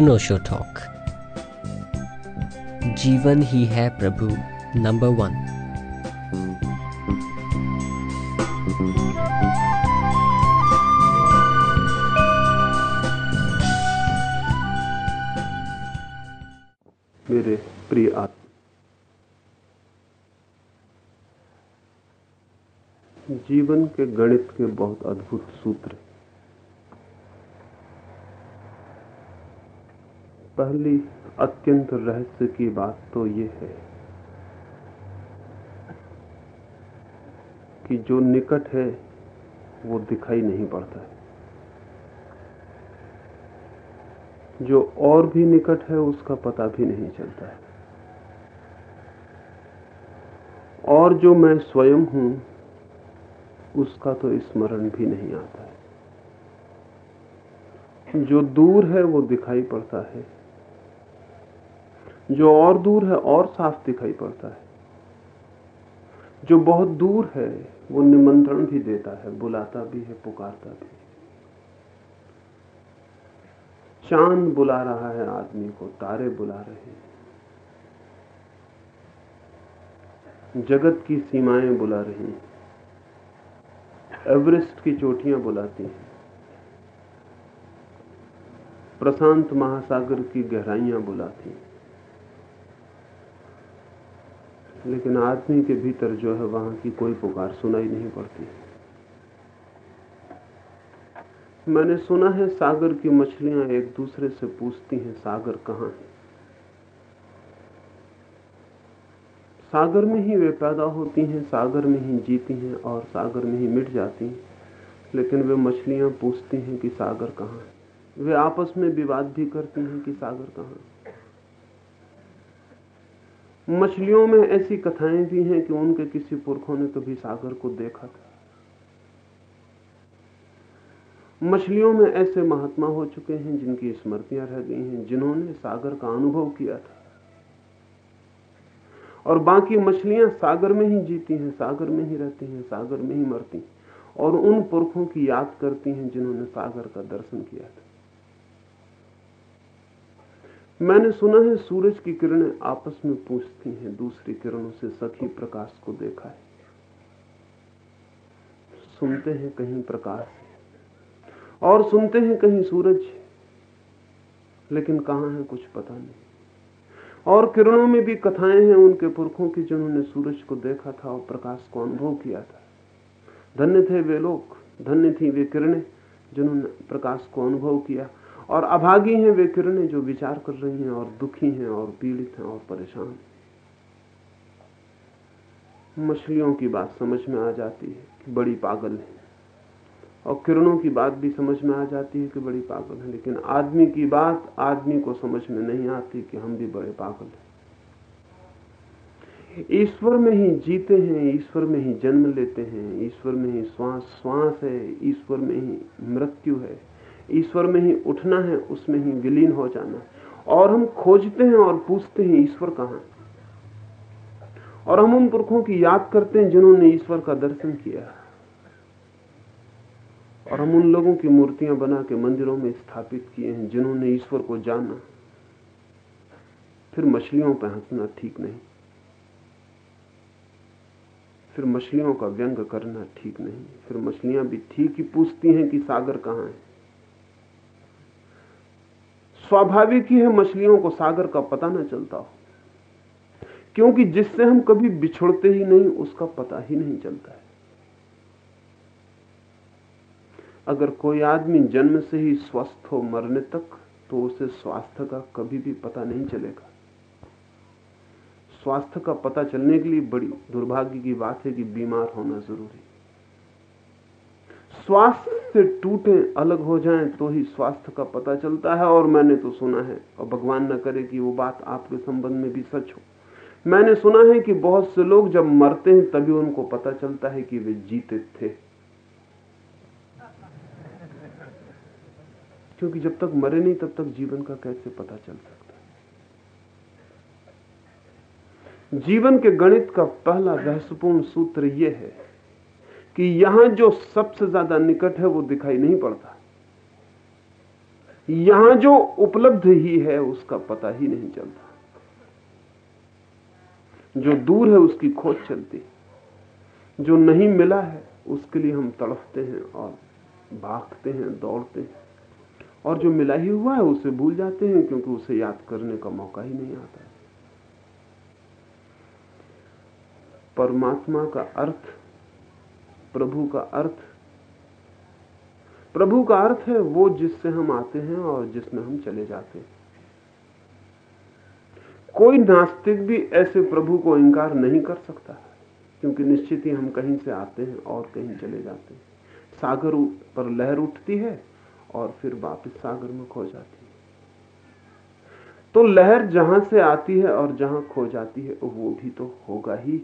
अनोशो talk जीवन ही है प्रभु number one मेरे प्रिय आत्मा, जीवन के गणित के बहुत अद्भुत सूत्र पहली अत्यंत रहस्य की बात तो ये है कि जो निकट है, वो दिखाई नहीं पड़ता है। जो और भी निकट है, उसका पता भी नहीं चलता है। और जो मैं स्वयं हूँ, उसका तो स्मरण भी नहीं आता है। जो दूर है, वो दिखाई पड़ता है। जो और दूर है और साफ़ दिखाई पड़ता है। जो बहुत दूर है, वो निमंत्रण भी देता है, बुलाता भी है, पुकारता भी चाँद बुला रहा है, आदमी को तारे बुला रहे हैं। जगत की सीमाएँ बुला रही हैं। एवरेस्ट की चोटियाँ बुलाती हैं। प्रशांत महासागर की गहराइयाँ बुलाती हैं। लेकिन आदमी के भीतर जो है वहाँ की कोई पुकार सुनाई नहीं पड़ती। मैंने सुना है सागर की मछलियाँ एक दूसरे से पूछती हैं, सागर कहाँ है? सागर में ही वे पैदा होती हैं, सागर में ही जीती हैं और सागर में ही मिट जाती हैं। लेकिन वे मछलियाँ पूछती हैं कि सागर कहाँ है? वे आपस में विवाद भी करती हैं कि सागर कहाँ है? मछलियों में ऐसी कथाएँ भी हैं कि उनके किसी पुरखों ने कभी सागर को देखा था। मछलियों में ऐसे महात्मा हो चुके हैं जिनकी स्मृतियाँ रह गई हैं, जिन्होंने सागर का अनुभव किया था। और बाकी मछलियाँ सागर में ही जीती हैं, सागर में ही रहती हैं, सागर में ही मरती हैं, और उन पुरखों की याद करती हैं जिन्होंने सागर का दर्शन किया था। मैंने सुना है सूरज की किरणें आपस में पूछती हैं, दूसरी किरणों से सखी प्रकाश को देखा है। सुनते हैं कहीं प्रकाश है, और सुनते हैं कहीं सूरज लेकिन कहाँ है कुछ पता नहीं। और किरणों में भी कथाएँ हैं उनके पुरखों की, जिन्होंने सूरज को देखा था और प्रकाश को अनुभव किया था। धन्य थे वे लोग, धन्य थी वे किरणें, जिन्होंने प्रकाश को अनुभव किया। और अभागी हैं वे किरणें जो विचार कर रही हैं और दुखी हैं और पीड़ित हैं और परेशान मछलियों की बात समझ में आ जाती है कि बड़ी पागल है। और किरणों की बात भी समझ में आ जाती है कि बड़ी पागल है। लेकिन आदमी की बात आदमी को समझ में नहीं आती कि हम भी बड़े पागल हैं। ईश्वर में ही जीते हैं, ईश्वर में ही जन्म लेते हैं, ईश्वर में ही श्वास श्वास है, ईश्वर में ही मृत्यु है। ईश्वर में ही उठना है, उसमें ही विलीन हो जाना और हम खोजते हैं और पूछते हैं, ईश्वर कहाँ और हम उन पुरखों की याद करते हैं जिन्होंने ईश्वर का दर्शन किया और हम उन लोगों की मूर्तियाँ बना के मंदिरों में स्थापित किए हैं जिन्होंने ईश्वर को जाना। फिर मछलियों पर हंसना ठीक नहीं। फिर मछलियों का व्यंग करना ठीक नहीं। फिर मछलियाँ भी ठीक ही पूछती हैं कि सागर कहाँ है? स्वाभाविक ही है, मछलियों को सागर का पता ना चलता हो। क्योंकि जिससे हम कभी बिछड़ते ही नहीं, उसका पता ही नहीं चलता है। अगर कोई आदमी जन्म से ही स्वस्थ हो मरने तक तो उसे स्वास्थ्य का कभी भी पता नहीं चलेगा। स्वास्थ्य का पता चलने के लिए बड़ी दुर्भाग्य की बात है कि बीमार होना ज़रूरी स्वास्थ्य से टूटे, अलग हो जाएँ तो ही स्वास्थ्य का पता चलता है और मैंने तो सुना है। और भगवान न करे कि वो बात आपके संबंध में भी सच हो। मैंने सुना है कि बहुत से लोग जब मरते हैं, तभी उनको पता चलता है कि वे जीते थे। क्योंकि जब तक मरे नहीं, तब तक जीवन का कैसे पता चल सकता जीवन के गणित का पहला रहस्यपूर्ण सूत्र यह है कि यहाँ जो सबसे ज़्यादा निकट है वो दिखाई नहीं पड़ता। यहाँ जो उपलब्ध ही है, उसका पता ही नहीं चलता। जो दूर है, उसकी खोज चलती जो नहीं मिला है, उसके लिए हम तड़फते हैं और भागते हैं, दौड़ते हैं। और जो मिला ही हुआ है, उसे भूल जाते हैं, क्योंकि उसे याद करने का मौका ही नहीं आता। परमात्मा का अर्थ प्रभु का अर्थ। प्रभु का अर्थ है वो जिससे हम आते हैं और जिसमें हम चले जाते हैं। कोई नास्तिक भी ऐसे प्रभु को इंकार नहीं कर सकता, क्योंकि निश्चित ही हम कहीं से आते हैं और कहीं चले जाते हैं। सागर पर लहर उठती है और फिर वापस सागर में खो जाती है। तो लहर जहाँ से आती है और जहाँ खो जाती है, वो भी तो होगा ही।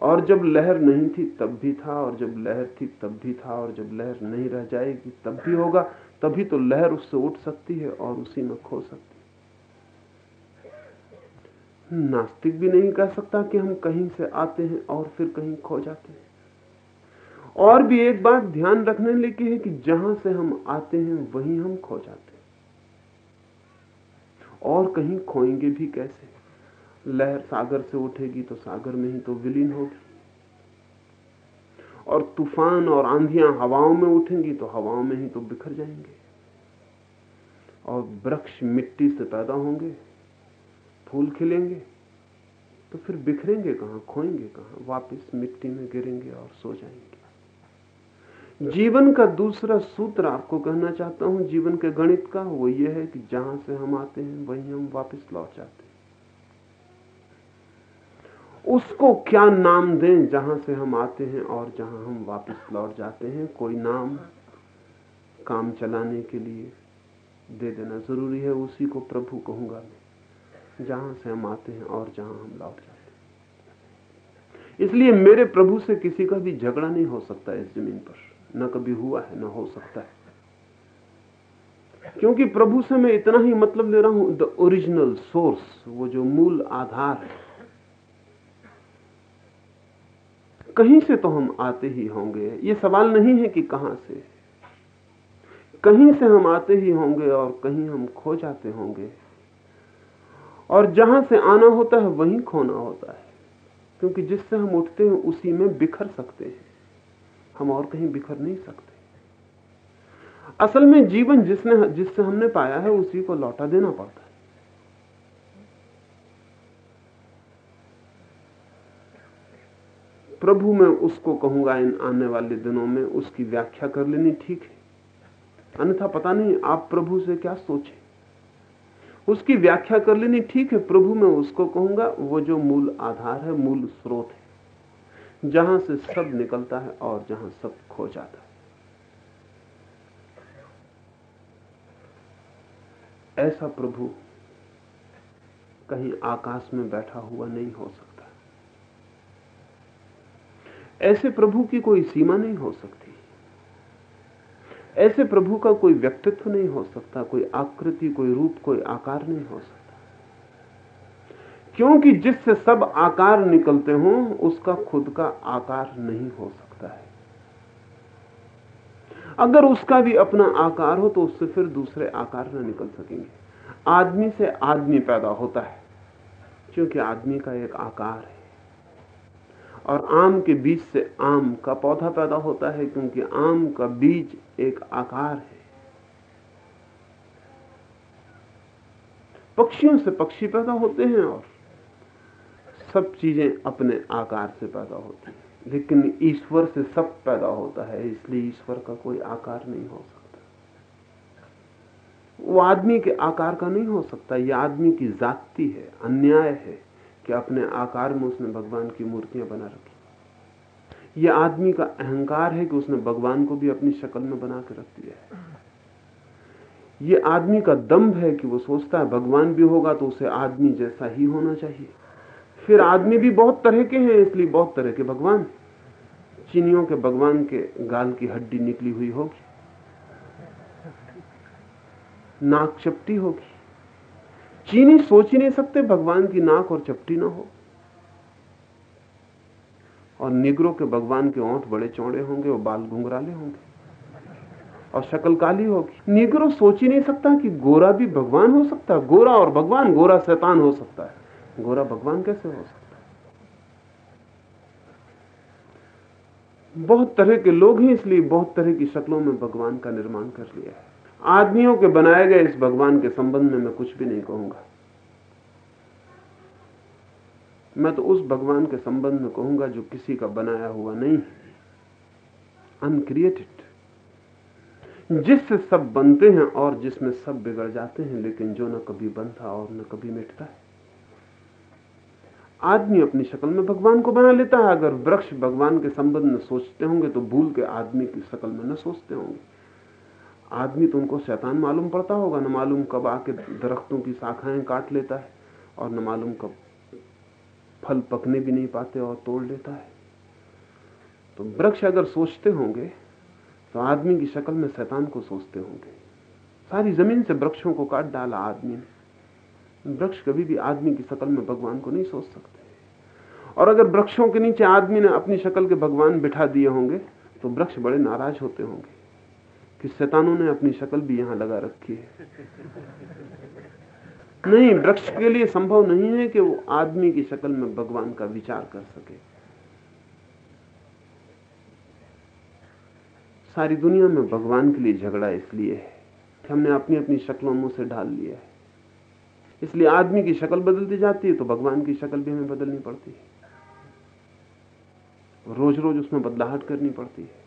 और जब लहर नहीं थी, तब भी था, और जब लहर थी, तब भी था, और जब लहर नहीं रह जाएगी, तब भी होगा, तभी तो लहर उससे उठ सकती है और उसी में खो सकती है। नास्तिक भी नहीं कह सकता कि हम कहीं से आते हैं और फिर कहीं खो जाते हैं। और भी एक बात ध्यान रखने लेकी है कि जहाँ से हम आते हैं, वहीं हम खो जाते हैं। और कहीं खोएँगे भी कैसे? लहर सागर से उठेगी तो सागर में ही तो विलीन होगी। और तूफ़ान और आंधियाँ हवाओं में उठेंगी तो हवाओं में ही तो बिखर जाएँगे। और वृक्ष मिट्टी से पैदा होंगे, फूल खिलेंगे तो फिर बिखरेंगे कहाँ, खोएँगे कहाँ, वापस मिट्टी में गिरेंगे और सो जाएँगे। जीवन का दूसरा सूत्र आपको कहना चाहता हूँ, जीवन के गणित का, वो ये है कि जहाँ से हम आते हैं, वहीं हम वापस लौट जाते हैं। उसको क्या नाम दें जहाँ से हम आते हैं और जहाँ हम वापस लौट जाते हैं? कोई नाम काम चलाने के लिए दे देना ज़रूरी है, उसी को प्रभु कहूँगा मैं। जहाँ से हम आते हैं और जहाँ हम लौट जाते हैं। इसलिए मेरे प्रभु से किसी का भी झगड़ा नहीं हो सकता इस ज़मीन पर। न कभी हुआ है, न हो सकता है। क्योंकि प्रभु से मैं इतना ही मतलब ले रहा हूँ द ओरिजिनल सोर्स वो जो मूल आधार है। कहीं से तो हम आते ही होंगे। ये सवाल नहीं है कि कहाँ से। कहीं से हम आते ही होंगे और कहीं हम खो जाते होंगे। और जहाँ से आना होता है, वहीं खोना होता है। क्योंकि जिससे हम उठते हैं, उसी में बिखर सकते हैं। हम और कहीं बिखर नहीं सकते। असल में जीवन जिसने, जिससे हमने पाया है, उसी को लौटा देना पड़ता है। प्रभु मैं उसको कहूँगा इन आने वाले दिनों में, उसकी व्याख्या कर लेनी ठीक है। अन्यथा पता नहीं आप प्रभु से क्या सोचे। उसकी व्याख्या कर लेनी ठीक है, प्रभु मैं उसको कहूँगा, वो जो मूल आधार है, मूल स्रोत है, जहाँ से सब निकलता है और जहाँ सब खो जाता है। ऐसा प्रभु कहीं आकाश में बैठा हुआ नहीं हो सकता। ऐसे प्रभु की कोई सीमा नहीं हो सकती। ऐसे प्रभु का कोई व्यक्तित्व नहीं हो सकता, कोई आकृति, कोई रूप, कोई आकार नहीं हो सकता। क्योंकि जिससे सब आकार निकलते हों, उसका खुद का आकार नहीं हो सकता है। अगर उसका भी अपना आकार हो तो उससे फिर दूसरे आकार न निकल सकेंगे। आदमी से आदमी पैदा होता है, क्योंकि आदमी का एक आकार है। और आम के बीज से आम का पौधा पैदा होता है क्योंकि आम का बीज एक आकार है। पक्षियों से पक्षी पैदा होते हैं और सब चीज़ें अपने आकार से पैदा होती हैं। लेकिन ईश्वर से सब पैदा होता है, इसलिए ईश्वर का कोई आकार नहीं हो सकता। वो आदमी के आकार का नहीं हो सकता यह आदमी की जाति है, अन्याय है। कि अपने आकार में उसने भगवान की मूर्तियाँ बना रखी। यह आदमी का अहंकार है कि उसने भगवान को भी अपनी शक्ल में बना के रख दिया है। यह आदमी का दम्भ है कि वो सोचता है भगवान भी होगा तो उसे आदमी जैसा ही होना चाहिए। फिर आदमी भी बहुत तरह के हैं, इसलिए बहुत तरह के भगवान। चीनियों के भगवान के गाल की हड्डी निकली हुई होगी। नाक चपटी होगी। चीनी सोच ही नहीं सकते, भगवान की नाक और चपटी ना हो। और निगरों के भगवान के ओंठ बड़े चौड़े होंगे और बाल घुंघराले होंगे। और शक्ल काली होगी। निग्रो सोच ही नहीं सकता कि गोरा भी भगवान हो सकता है। गोरा और भगवान, गोरा शैतान हो सकता है। गोरा भगवान कैसे हो सकता है? बहुत तरह के लोग हैं इसलिए बहुत तरह की शक्लों में भगवान का निर्माण कर लिया है। आदमियों के बनाए गए इस भगवान के संबंध में मैं कुछ भी नहीं कहूँगा। मैं तो उस भगवान के संबंध में कहूँगा जो किसी का बनाया हुआ नहीं अनक्रिएटेड जिससे सब बनते हैं और जिसमें सब बिगड़ जाते हैं, लेकिन जो न कभी बनता और न कभी मिटता है। आदमी अपनी शक्ल में भगवान को बना लेता है। अगर वृक्ष भगवान के संबंध में सोचते होंगे तो भूल के आदमी की शक्ल में न सोचते होंगे। आदमी तो उनको शैतान मालूम पड़ता होगा, न मालूम कब आके दरख्तों की शाखाएँ काट लेता है और न मालूम कब फल पकने भी नहीं पाते और तोड़ लेता है। तो वृक्ष अगर सोचते होंगे तो आदमी की शक्ल में शैतान को सोचते होंगे। सारी ज़मीन से वृक्षों को काट डाला आदमी ने। वृक्ष कभी भी आदमी की शक्ल में भगवान को नहीं सोच सकते। और अगर वृक्षों के नीचे आदमी ने अपनी शक्ल के भगवान बिठा दिए होंगे तो वृक्ष बड़े नाराज़ होते होंगे। कि शैतानों ने अपनी शक्ल भी यहाँ लगा रखी है। नहीं, वृक्ष के लिए संभव नहीं है कि वो आदमी की शक्ल में भगवान का विचार कर सके। सारी दुनिया में भगवान के लिए झगड़ा इसलिए है कि हमने अपनी अपनी शक्लों मुँह से ढाल लिया है। इसलिए आदमी की शक्ल बदलती जाती है तो भगवान की शक्ल भी हमें बदलनी पड़ती है। रोज रोज उसमें बदलाहट करनी पड़ती है।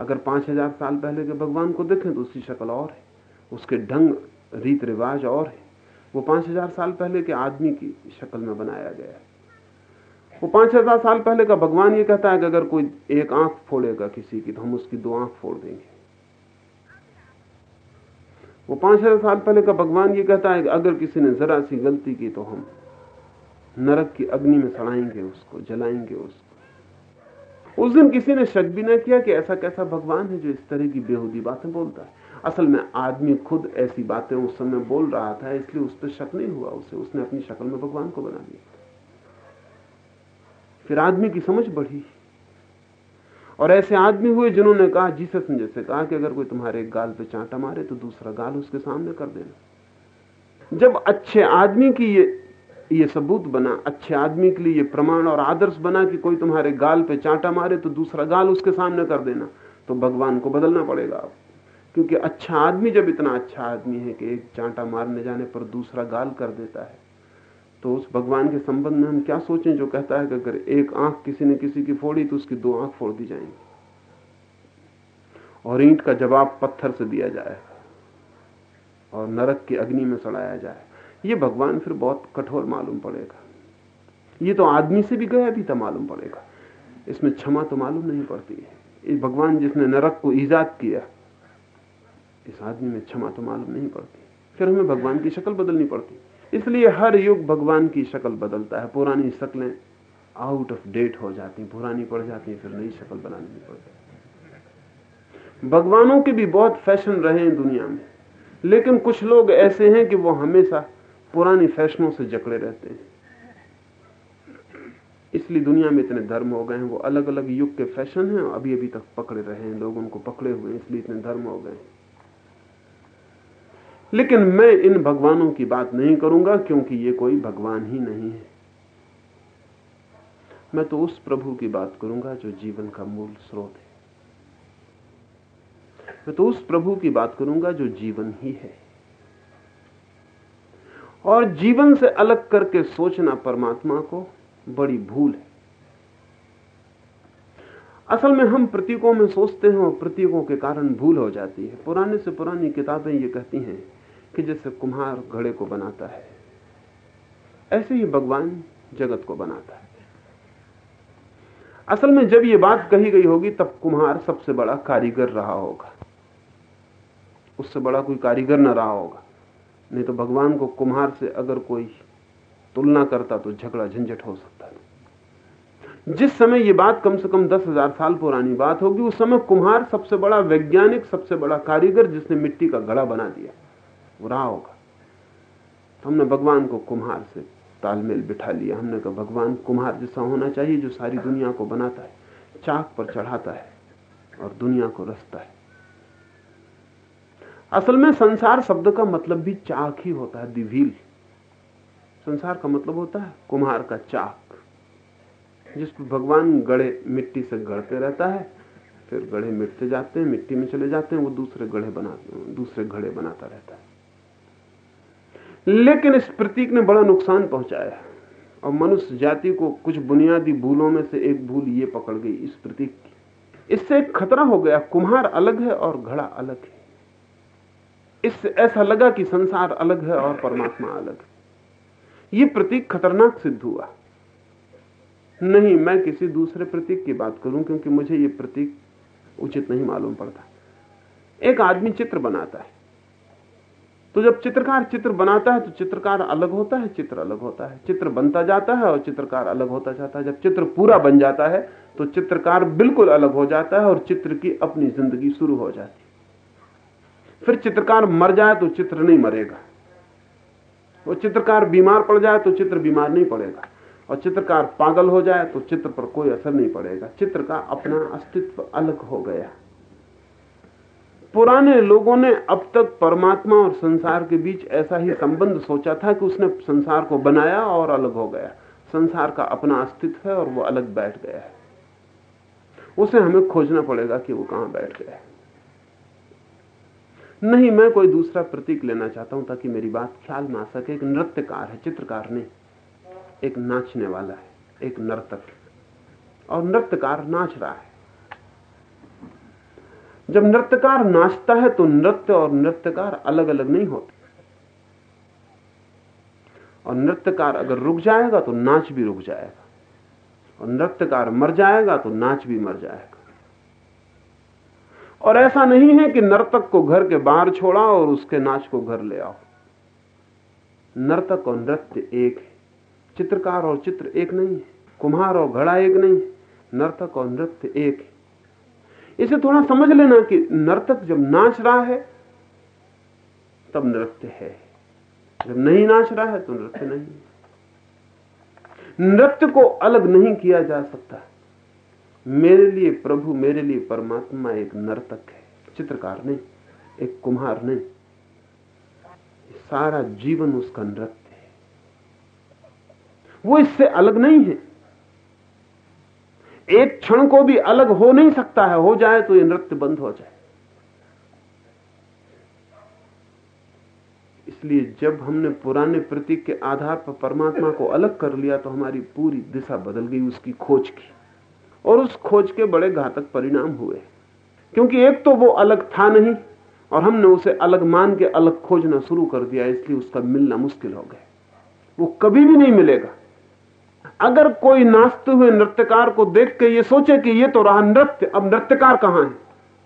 अगर पाँच हज़ार साल पहले के भगवान को देखें तो उसकी शक्ल और है। उसके ढंग, रीत रिवाज और है। वो पाँच हज़ार साल पहले के आदमी की शक्ल में बनाया गया है। वो पाँच हज़ार साल पहले का भगवान ये कहता है कि अगर कोई एक आँख फोड़ेगा किसी की तो हम उसकी दो आँख फोड़ देंगे। वो पाँच हज़ार साल पहले का भगवान ये कहता है कि अगर किसी ने जरा सी गलती की तो हम नरक की अग्नि में सड़ाएँगे, उसको जलाएँगे, उसको उस दिन किसी ने शक भी ना किया कि ऐसा कैसा भगवान है जो इस तरह की बेहूदी बातें बोलता है। असल में आदमी खुद ऐसी बातें उस समय बोल रहा था, इसलिए उस पर शक नहीं हुआ। उसे, उसने अपनी शक्ल में भगवान को बना दिया। फिर आदमी की समझ बढ़ी। और ऐसे आदमी हुए जिन्होंने कहा, जीसस ने जैसे कहा कि अगर कोई तुम्हारे गाल पे चांटा मारे तो दूसरा गाल उसके सामने कर देना। जब अच्छे आदमी की ये ये सबूत बना, अच्छे आदमी के लिए ये प्रमाण और आदर्श बना कि कोई तुम्हारे गाल पे चांटा मारे तो दूसरा गाल उसके सामने कर देना। तो भगवान को बदलना पड़ेगा क्योंकि अच्छा आदमी जब इतना अच्छा आदमी है कि एक चांटा मारने जाने पर दूसरा गाल कर देता है तो उस भगवान के संबंध में हम क्या सोचें जो कहता है कि अगर एक आँख किसी ने किसी की फोड़ी तो उसकी दो आँख फोड़ दी जाएँगी। और ईंट का जवाब पत्थर से दिया जाए और नरक की अग्नि में सड़ाया जाए। ये भगवान फिर बहुत कठोर मालूम पड़ेगा। ये तो आदमी से भी गया भी था मालूम पड़ेगा। इसमें क्षमा तो मालूम नहीं पड़ती है। ये भगवान जिसने नरक को ईजाद किया, इस आदमी में क्षमा तो मालूम नहीं पड़ती। फिर हमें भगवान की शक्ल बदलनी पड़ती। इसलिए हर युग भगवान की शक्ल बदलता है। पुरानी शक्लें आउट ऑफ़ डेट हो जाती, पुरानी पड़ जाती, फिर नई शक्ल बनानी पड़ती भगवानों के भी बहुत फ़ैशन रहे हैं दुनिया में। लेकिन कुछ लोग ऐसे हैं कि वो हमेशा पुरानी फैशनों से जकड़े रहते हैं। इसलिए दुनिया में इतने धर्म हो गए हैं, वो अलग अलग युग के फ़ैशन हैं और अभी अभी तक पकड़े रहे हैं, लोग उनको पकड़े हुए हैं, इसलिए इतने धर्म हो गए लेकिन मैं इन भगवानों की बात नहीं करूँगा, क्योंकि ये कोई भगवान ही नहीं है। मैं तो उस प्रभु की बात करूँगा जो जीवन का मूल स्रोत है। मैं तो उस प्रभु की बात करूँगा जो जीवन ही है। और जीवन से अलग करके सोचना परमात्मा को बड़ी भूल है। असल में हम प्रतीकों में सोचते हैं और प्रतीकों के कारण भूल हो जाती है। पुराने से पुरानी किताबें ये कहती हैं कि जैसे कुम्हार घड़े को बनाता है, ऐसे ही भगवान जगत को बनाता है। असल में जब ये बात कही गई होगी, तब कुम्हार सबसे बड़ा कारीगर रहा होगा। उससे बड़ा कोई कारीगर न रहा होगा। नहीं तो भगवान को कुम्हार से अगर कोई तुलना करता तो झगड़ा झंझट हो सकता है जिस समय यह बात कम से कम दस हज़ार साल पुरानी बात होगी, उस समय कुम्हार सबसे बड़ा वैज्ञानिक, सबसे बड़ा कारीगर जिसने मिट्टी का घड़ा बना दिया, वो रहा होगा। तो हमने भगवान को कुम्हार से तालमेल बिठा लिया। हमने कहा, भगवान, कुम्हार जैसा होना चाहिए जो सारी दुनिया को बनाता है, चाक पर चढ़ाता है और दुनिया को रसता है। असल में संसार शब्द का मतलब भी चाक ही होता है दिवील संसार का मतलब होता है कुम्हार का चाक, जिस पर भगवान गढ़े मिट्टी से गढ़ते रहता है, फिर गढ़े मिटते जाते हैं, मिट्टी में चले जाते हैं, वो दूसरे गढ़े बनाते दूसरे घड़े बनाता रहता है। लेकिन इस प्रतीक ने बड़ा नुकसान पहुँचाया और मनुष्य जाति को कुछ बुनियादी भूलों में से एक भूल ये पकड़ गई इस प्रतीक की। इससे एक खतरा हो गया, कुम्हार अलग है और घड़ा अलग है। इससे ऐसा लगा कि संसार अलग है और परमात्मा अलग है। यह प्रतीक खतरनाक सिद्ध हुआ। नहीं, मैं किसी दूसरे प्रतीक की बात करूँ, क्योंकि मुझे यह प्रतीक उचित नहीं मालूम पड़ता। एक आदमी चित्र बनाता है। तो जब चित्रकार चित्र बनाता है तो चित्रकार अलग होता है, चित्र अलग होता है। चित्र बनता जाता है और चित्रकार अलग होता जाता है। जब चित्र पूरा बन जाता है तो चित्रकार बिल्कुल अलग हो जाता है और चित्र की अपनी ज़िंदगी शुरू हो जाती फिर चित्रकार मर जाए तो चित्र नहीं मरेगा। वो चित्रकार बीमार पड़ जाए तो चित्र बीमार नहीं पड़ेगा। और चित्रकार पागल हो जाए तो चित्र पर कोई असर नहीं पड़ेगा। चित्र का अपना अस्तित्व अलग हो गया। पुराने लोगों ने अब तक परमात्मा और संसार के बीच ऐसा ही संबंध सोचा था कि उसने संसार को बनाया और अलग हो गया। संसार का अपना अस्तित्व है और वो अलग बैठ गया है। उसे हमें खोजना पड़ेगा कि वो कहाँ बैठ गया है। नहीं, मैं कोई दूसरा प्रतीक लेना चाहता हूँ ताकि मेरी बात ख्याल में आ सके। एक नृत्यकार है, चित्रकार नहीं, एक नाचने वाला है, एक नर्तक। और नृत्यकार नाच रहा है। जब नृत्यकार नाचता है तो नृत्य और नृत्यकार अलग अलग नहीं होते। और नृत्यकार अगर रुक जाएगा तो नाच भी रुक जाएगा। और नृत्यकार मर जाएगा तो नाच भी मर जाएगा। और ऐसा नहीं है कि नर्तक को घर के बाहर छोड़ा और उसके नाच को घर ले आओ। नर्तक और नृत्य एक है। चित्रकार और चित्र एक नहीं है। कुम्हार और घड़ा एक नहीं है। नर्तक और नृत्य एक है। इसे थोड़ा समझ लेना कि नर्तक जब नाच रहा है, तब नृत्य है। जब नहीं नाच रहा है तो नृत्य नहीं है। नृत्य को अलग नहीं किया जा सकता। मेरे लिए प्रभु मेरे लिए परमात्मा एक नर्तक है, चित्रकार नहीं, एक कुम्हार नहीं। सारा जीवन उसका नृत्य है। वो इससे अलग नहीं है। एक क्षण को भी अलग हो नहीं सकता है, हो जाए तो ये नृत्य बंद हो जाए। इसलिए जब हमने पुराने प्रतीक के आधार पर परमात्मा को अलग कर लिया तो हमारी पूरी दिशा बदल गई, उसकी खोज की। और उस खोज के बड़े घातक परिणाम हुए। क्योंकि एक तो वो अलग था नहीं, और हमने उसे अलग मान के अलग खोजना शुरू कर दिया, इसलिए उसका मिलना मुश्किल हो गया। वो कभी भी नहीं मिलेगा। अगर कोई नाचते हुए नृत्यकार को देख के ये सोचे कि ये तो रहा नृत्य, अब नृत्यकार कहाँ है?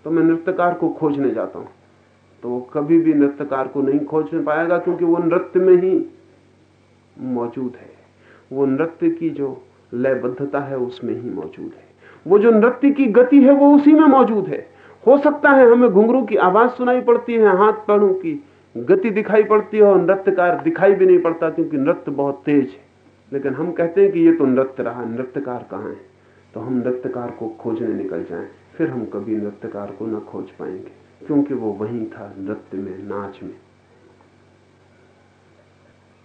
तो मैं नृत्यकार को खोजने जाता हूँ। तो वो कभी भी नृत्यकार को नहीं खोज पाएगा, क्योंकि वो नृत्य में ही मौजूद है। वो नृत्य की जो लयबद्धता है, उसमें ही मौजूद है। वो जो नृत्य की गति है, वो उसी में मौजूद है। हो सकता है हमें घुंघरू की आवाज़ सुनाई पड़ती है, हाथ पैरों की गति दिखाई पड़ती है और नृत्यकार दिखाई भी नहीं पड़ता क्योंकि नृत्य बहुत तेज है। लेकिन हम कहते हैं कि ये तो नृत्य रहा, नृत्यकार कहाँ है? तो हम नृत्यकार को खोजने निकल जाएँ, फिर हम कभी नृत्यकार को न खोज पाएँगे, क्योंकि वो वहीं था नृत्य में, नाच में।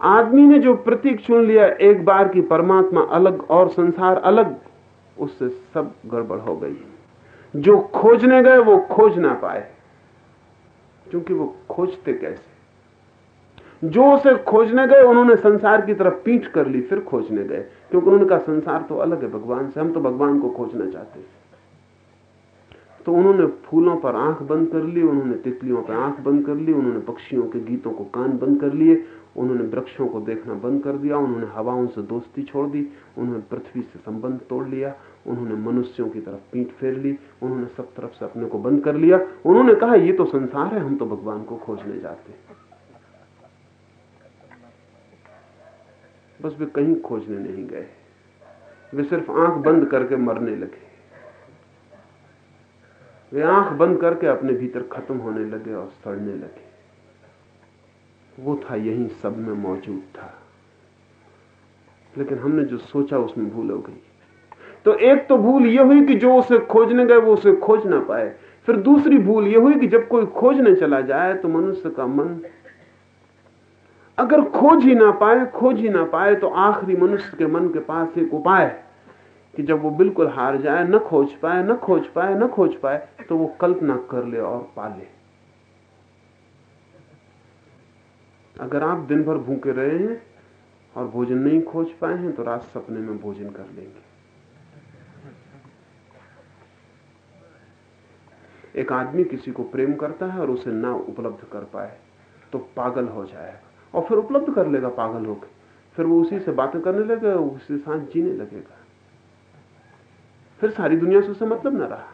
आदमी ने जो प्रतीक चुन लिया, एक बार की परमात्मा अलग और संसार अलग, उससे सब गड़बड़ हो गई। जो खोजने गए, वो खोज ना पाए। क्योंकि वो खोजते कैसे? जो उसे खोजने गए, उन्होंने संसार की तरफ़ पीठ कर ली, फिर खोजने गए। क्योंकि उन्होंने कहा संसार तो अलग है, भगवान से। हम तो भगवान को खोजना चाहते थे। तो उन्होंने फूलों पर आँख बंद कर ली, उन्होंने तितलियों पर आँख बंद कर ली, उन्होंने पक्षियों के गीतों को कान बंद कर लिए, उन्होंने वृक्षों को देखना बंद कर दिया, उन्होंने हवाओं से दोस्ती छोड़ दी, उन्होंने पृथ्वी से संबंध तोड़ लिया, उन्होंने मनुष्यों की तरफ़ पीठ फेर ली, उन्होंने सब तरफ़ से अपने को बंद कर लिया। उन्होंने कहा, ये तो संसार है, हम तो भगवान को खोजने जाते बस वे कहीं खोजने नहीं गए, वे सिर्फ़ आँख बंद करके मरने लगे। वे आँख बंद करके अपने भीतर खत्म होने लगे और सड़ने लगे। वो था यही सब में मौजूद था। लेकिन हमने जो सोचा उसमें भूल हो गई। तो एक तो भूल यह हुई कि जो उसे खोजने गए, वो उसे खोज ना पाए। फिर दूसरी भूल यह हुई कि जब कोई खोजने चला जाए तो मनुष्य का मन अगर खोज ही ना पाए, खोज ही ना पाए तो आखिरी मनुष्य के मन के पास एक उपाय कि जब वो बिल्कुल हार जाए, न खोज पाए, न खोज पाए, न खोज पाए तो वो कल्पना कर ले और पा ले अगर आप दिन भर भूखे रहे हैं और भोजन नहीं खोज पाए हैं तो रात सपने में भोजन कर लेंगे। एक आदमी किसी को प्रेम करता है और उसे ना उपलब्ध कर पाए तो पागल हो जाएगा। और फिर उपलब्ध कर लेगा पागल होकर फिर वो उसी से बातें करने लगेगा, उसी साथ जीने लगेगा। फिर सारी दुनिया से उसे मतलब ना रहा।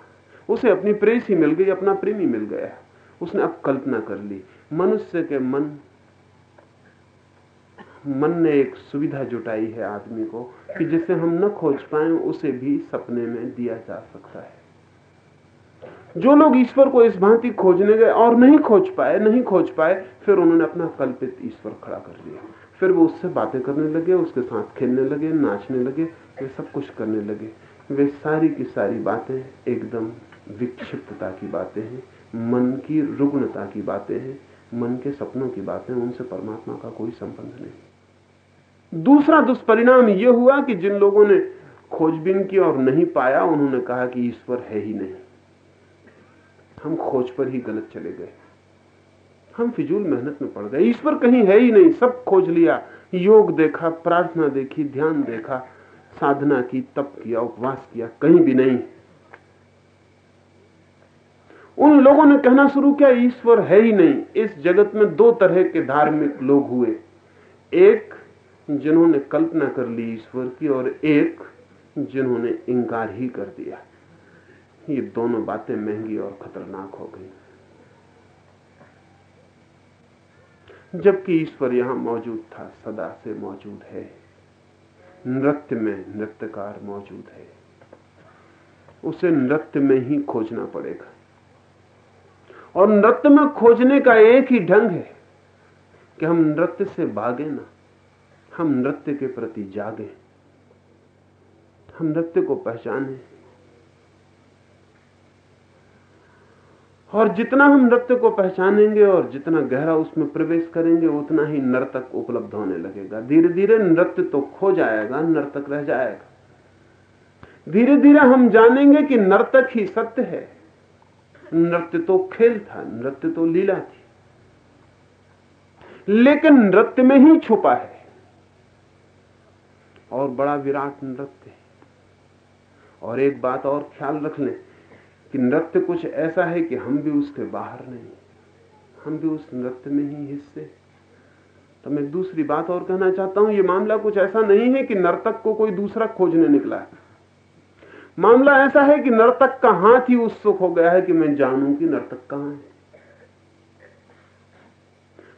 उसे अपनी प्रेस ही मिल गई, अपना प्रेम मिल गया। उसने अब कल्पना कर ली, मनुष्य के मन मन ने एक सुविधा जुटाई है आदमी को कि जिसे हम न खोज पाए, उसे भी सपने में दिया जा सकता है। जो लोग ईश्वर को इस भांति खोजने गए और नहीं खोज पाए, नहीं खोज पाए, फिर उन्होंने अपना कल्पित ईश्वर खड़ा कर लिया। फिर वो उससे बातें करने लगे, उसके साथ खेलने लगे, नाचने लगे वे सब कुछ करने लगे। वे सारी की सारी बातें एकदम विक्षिप्तता की बातें हैं, मन की रुग्णता की बातें हैं, मन के सपनों की बातें, उनसे परमात्मा का कोई संबंध नहीं। दूसरा दुष्परिणाम यह हुआ कि जिन लोगों ने खोजबीन की और नहीं पाया, उन्होंने कहा कि ईश्वर है ही नहीं। हम खोज पर ही गलत चले गए। हम फिजूल मेहनत में पड़ गए। ईश्वर कहीं है ही नहीं। सब खोज लिया। योग देखा, प्रार्थना देखी, ध्यान देखा। साधना की, तप किया, उपवास किया, कहीं भी नहीं। उन लोगों ने कहना शुरू किया, ईश्वर है ही नहीं। इस जगत में दो तरह के धार्मिक लोग हुए। एक, जिन्होंने कल्पना कर ली ईश्वर की, और एक, जिन्होंने इंकार ही कर दिया। ये दोनों बातें महँगी और खतरनाक हो गई। जबकि ईश्वर यहाँ मौजूद था, सदा से मौजूद है। नृत्य में नृत्यकार मौजूद है। उसे नृत्य में ही खोजना पड़ेगा। और नृत्य में खोजने का एक ही ढंग है कि हम नृत्य से भागे ना, हम नृत्य के प्रति जागे, हम नृत्य को पहचाने। और जितना हम नृत्य को पहचानेंगे और जितना गहरा उसमें प्रवेश करेंगे, उतना ही नर्तक उपलब्ध होने लगेगा। धीरे धीरे नृत्य तो खो जाएगा, नर्तक रह जाएगा। धीरे धीरे हम जानेंगे कि नर्तक ही सत्य है। नृत्य तो खेल था, नृत्य तो लीला थी। लेकिन नृत्य में ही छुपा है। और बड़ा विराट नृत्य है। और एक बात और ख्याल रख लें कि नृत्य कुछ ऐसा है कि हम भी उसके बाहर नहीं हम भी उस नृत्य में ही हिस्से तो मैं दूसरी बात और कहना चाहता हूँ, ये मामला कुछ ऐसा नहीं है कि नर्तक को कोई दूसरा खोजने निकला है। मामला ऐसा है कि नर्तक का हाथ ही उत्सुक हो गया है कि मैं जानूं कि नर्तक कहाँ है।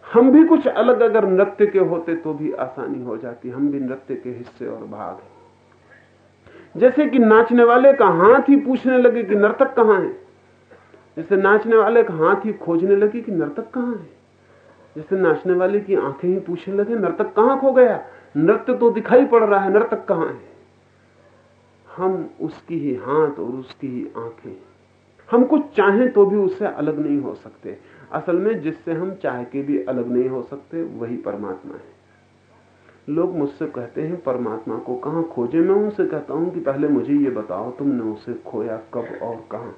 हम भी कुछ अलग अगर नृत्य के होते तो भी आसानी हो जाती, हम भी नृत्य के हिस्से और भाग हैं। जैसे कि नाचने वाले का हाथ ही पूछने लगे कि नर्तक कहाँ है? जैसे नाचने वाले का हाथ ही खोजने लगे कि नर्तक कहाँ है? जैसे नाचने वाले की आँखें ही पूछने लगे, नर्तक कहाँ खो गया? नृत्य तो दिखाई पड़ रहा है, नर्तक कहाँ है? हम उसकी ही हाथ और उसकी ही आँखें हम कुछ चाहें तो भी उससे अलग नहीं हो सकते। असल में जिससे हम चाह के भी अलग नहीं हो सकते, वही परमात्मा है। लोग मुझसे कहते हैं, परमात्मा को कहाँ खोजे? मैं उनसे कहता हूँ कि, पहले मुझे ये बताओ, तुमने उसे खोया कब और कहा?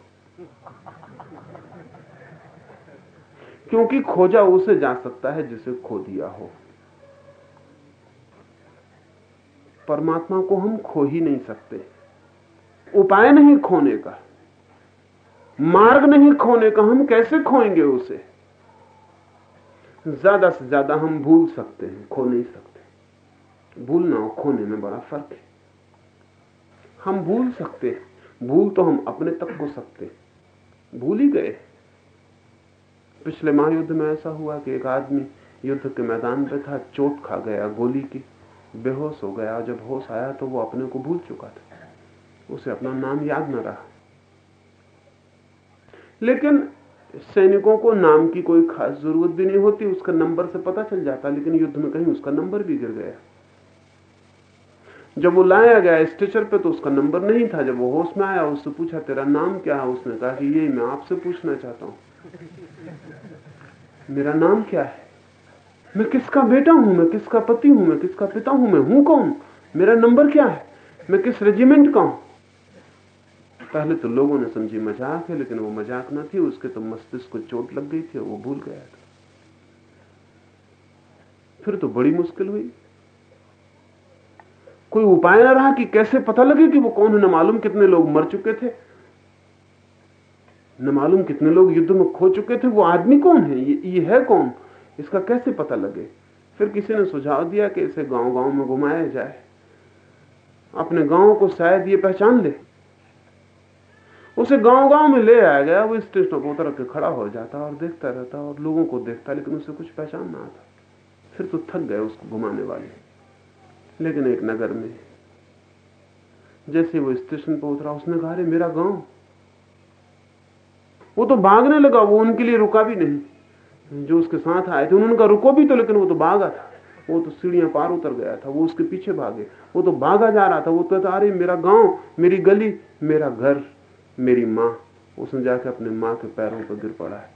क्योंकि खोजा उसे जा सकता है जिसे खो दिया हो। परमात्मा को हम खो ही नहीं सकते। उपाय नहीं खोने का, मार्ग नहीं खोने का, हम कैसे खोएँगे उसे? ज़्यादा से ज़्यादा हम भूल सकते हैं, खो नहीं सकते। भूलना और खोने में बड़ा फ़र्क है। हम भूल सकते हैं। भूल तो हम अपने तक हो सकते भूल ही गए। पिछले महायुद्ध में ऐसा हुआ कि एक आदमी युद्ध के मैदान पे था, चोट खा गया, गोली की, बेहोश हो गया जब होश आया तो वो अपने को भूल चुका था। उसे अपना नाम याद न रहा। लेकिन सैनिकों को नाम की कोई खास ज़रूरत भी नहीं होती, उसका नंबर से पता चल जाता, लेकिन युद्ध में कहीं उसका नंबर भी गिर गया। जब वो लाया गया स्ट्रेचर पे तो उसका नंबर नहीं था। जब वो होश में आया, उससे पूछा, तेरा नाम क्या है? उसने कहा कि यही मैं आपसे पूछना चाहता हूँ। मेरा नाम क्या है? मैं किसका बेटा हूँ? मैं किसका पति हूँ? मैं किसका पिता हूँ? मैं हूँ कौन? मेरा नंबर क्या है? मैं किस रेजिमेंट का हूँ? पहले तो लोगों ने समझी मज़ाक है, लेकिन वो मज़ाक ना थी। उसके तो मस्तिष्क को चोट लग गई थी, वो भूल गया था। फिर तो बड़ी मुश्किल हुई। कोई उपाय ना रहा कि कैसे पता लगे कि वो कौन है? न मालूम कितने लोग मर चुके थे। न मालूम कितने लोग युद्ध में खो चुके थे। वो आदमी कौन है? ये, ये है कौन? इसका कैसे पता लगे? फिर किसी ने सुझाव दिया कि इसे गाँव गाँव में घुमाया जाए। अपने गाँव को शायद ये पहचान ले। उसे गाँव गाँव में ले आया गया। वो स्टेशन पर उतर के खड़ा हो जाता और देखता रहता और लोगों को देखता लेकिन उसे कुछ पहचान ना आता। फिर तो थक गए उसको घुमाने वाले। लेकिन एक नगर में, जैसे वो स्टेशन पर उतरा, उसने कहा, अरे, मेरा गाँव। वो तो भागने लगा, वो उनके लिए रुका भी नहीं। जो उसके साथ आए थे, उन्होंने कहा, रुको भी तो लेकिन वो तो भागा था। वो तो सीढ़ियाँ पार उतर गया था, वो उसके पीछे भागे। वो तो भागा जा रहा था, वो तो अरे, मेरा गाँव, मेरी गली, मेरा घर, मेरी माँ। उसने जाकर अपने माँ के पैरों पर गिर पड़ा है।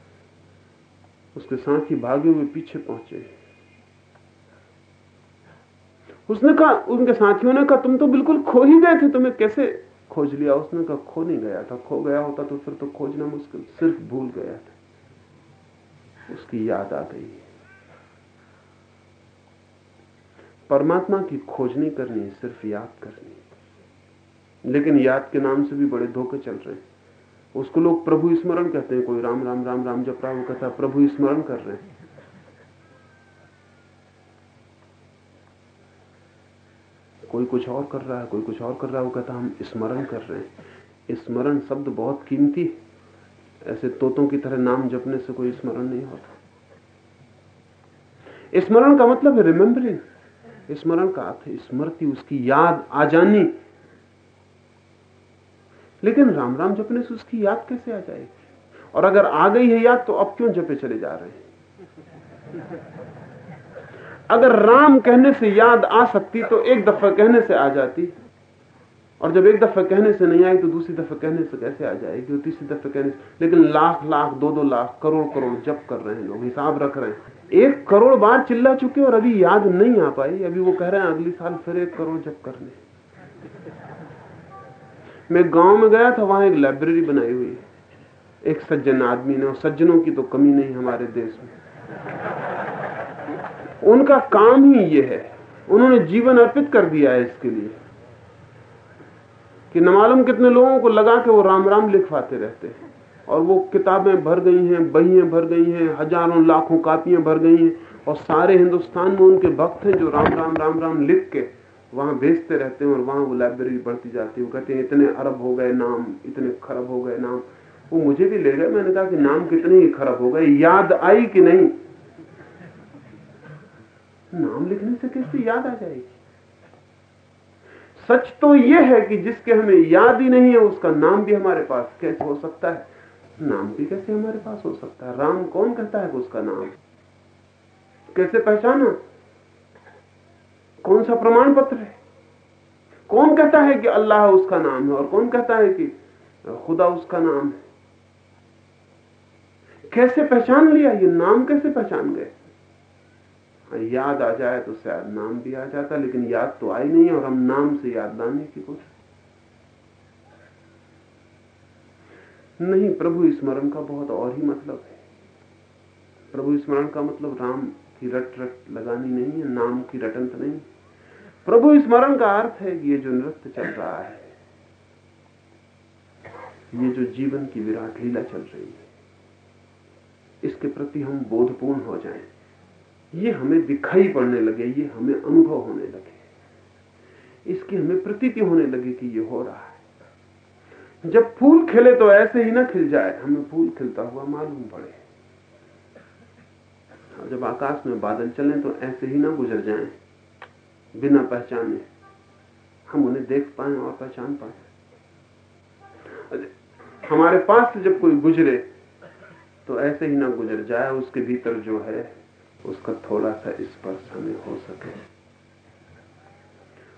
उसके साथ ही भागे हुए पीछे पहुँचे। उसने कहा, उनके साथियों ने कहा, तुम तो बिल्कुल खो ही गए थे, तुम्हें कैसे खोज लिया? उसने कहा, खो नहीं गया था, खो गया होता तो फिर तो खोजना मुश्किल, सिर्फ़ भूल गया था। उसकी याद आ गई। परमात्मा की खोज नहीं करनी, सिर्फ़ याद करनी। लेकिन याद के नाम से भी बड़े धोखे चल रहे हैं। उसको लोग प्रभु स्मरण कहते हैं, कोई राम राम राम राम जब वो कहता प्रभु स्मरण कर रहे हैं। कोई कुछ और कर रहा है, कोई कुछ और कर रहा है, वो कहता हम स्मरण कर रहे हैं। स्मरण शब्द बहुत कीमती है। ऐसे तोतों की तरह नाम जपने से कोई स्मरण नहीं होता। स्मरण का मतलब है रिमेम्बरिंग स्मरण का अर्थ स्मृति, उसकी याद आ जानी। लेकिन राम राम जपने से उसकी याद कैसे आ जाएगी? और अगर आ गई है याद तो अब क्यों जपे चले जा रहे हैं? अगर राम कहने से याद आ सकती तो एक दफ़ा कहने से आ जाती। और जब एक दफ़ा कहने से नहीं आई तो दूसरी दफ़ा कहने से कैसे आ जाएगी तीसरी दफ़ा कहने से? लेकिन लाख लाख, दो दो लाख, करोड़ करोड़ जप कर रहे हैं लोग, हिसाब रख रहे हैं। एक करोड़ बार चिल्ला चुके और अभी याद नहीं आ पाई। अभी वो कह रहे हैं, अगली साल फिर एक करोड़ जप करने मैं गाँव में गया था, वहाँ एक लाइब्रेरी बनाई हुई एक सज्जन आदमी ने, और सज्जनों की तो कमी नहीं हमारे देश में। उनका काम ही ये है। उन्होंने जीवन अर्पित कर दिया है इसके लिए। कि न मालूम कितने लोगों को लगा के वो राम राम लिखवाते रहते हैं। और वो किताबें भर गई हैं, बहियाँ भर गई हैं, हज़ारों लाखों कापियाँ भर गई हैं। और सारे हिंदुस्तान में उनके भक्त हैं जो राम राम राम राम लिख के वहाँ भेजते रहते हैं और वहाँ वो लाइब्रेरी बढ़ती जाती है। वो कहते हैं, इतने अरब हो गए नाम, इतने खरब हो गए नाम। वो मुझे भी ले गए। मैंने कहा कि नाम कितने ही खराब हो गए। याद आई कि नहीं? नाम लिखने से कैसे याद आ जाएगी? सच तो यह है कि जिसके हमें याद ही नहीं है, उसका नाम भी हमारे पास कैसे हो सकता है? नाम भी कैसे हमारे पास हो सकता है? राम कौन कहता है उसका नाम? कैसे पहचाना? कौन सा प्रमाण पत्र है? कौन कहता है कि अल्लाह उसका नाम है और कौन कहता है कि खुदा उसका नाम है? कैसे पहचान लिया? ये नाम कैसे पहचान गए? याद आ जाए तो शायद नाम भी आ जाता, लेकिन याद तो आई नहीं और हम नाम से याद लाने की कोशिश नहीं, प्रभु स्मरण का बहुत और ही मतलब है। प्रभु स्मरण का मतलब राम की रट रट लगानी नहीं है, नाम की रटंत नहीं। प्रभु स्मरण का अर्थ है कि ये जो नृत्य चल रहा है, ये जो जीवन की विराट लीला चल रही है, इसके प्रति हम बोधपूर्ण हो जाएँ। ये हमें दिखाई पड़ने लगे, ये हमें अनुभव होने लगे। इसकी हमें प्रतीति होने लगे कि ये हो रहा है। जब फूल खिले तो ऐसे ही ना खिल जाए, हमें फूल खिलता हुआ मालूम पड़े। और जब आकाश में बादल चले तो ऐसे ही ना गुजर जाएँ, बिना पहचाने। हम उन्हें देख पाए और पहचान पाए। हमारे पास से जब कोई गुजरे तो ऐसे ही ना गुजर जाए, उसके भीतर जो है उसका थोड़ा सा स्पर्श हमें हो सके।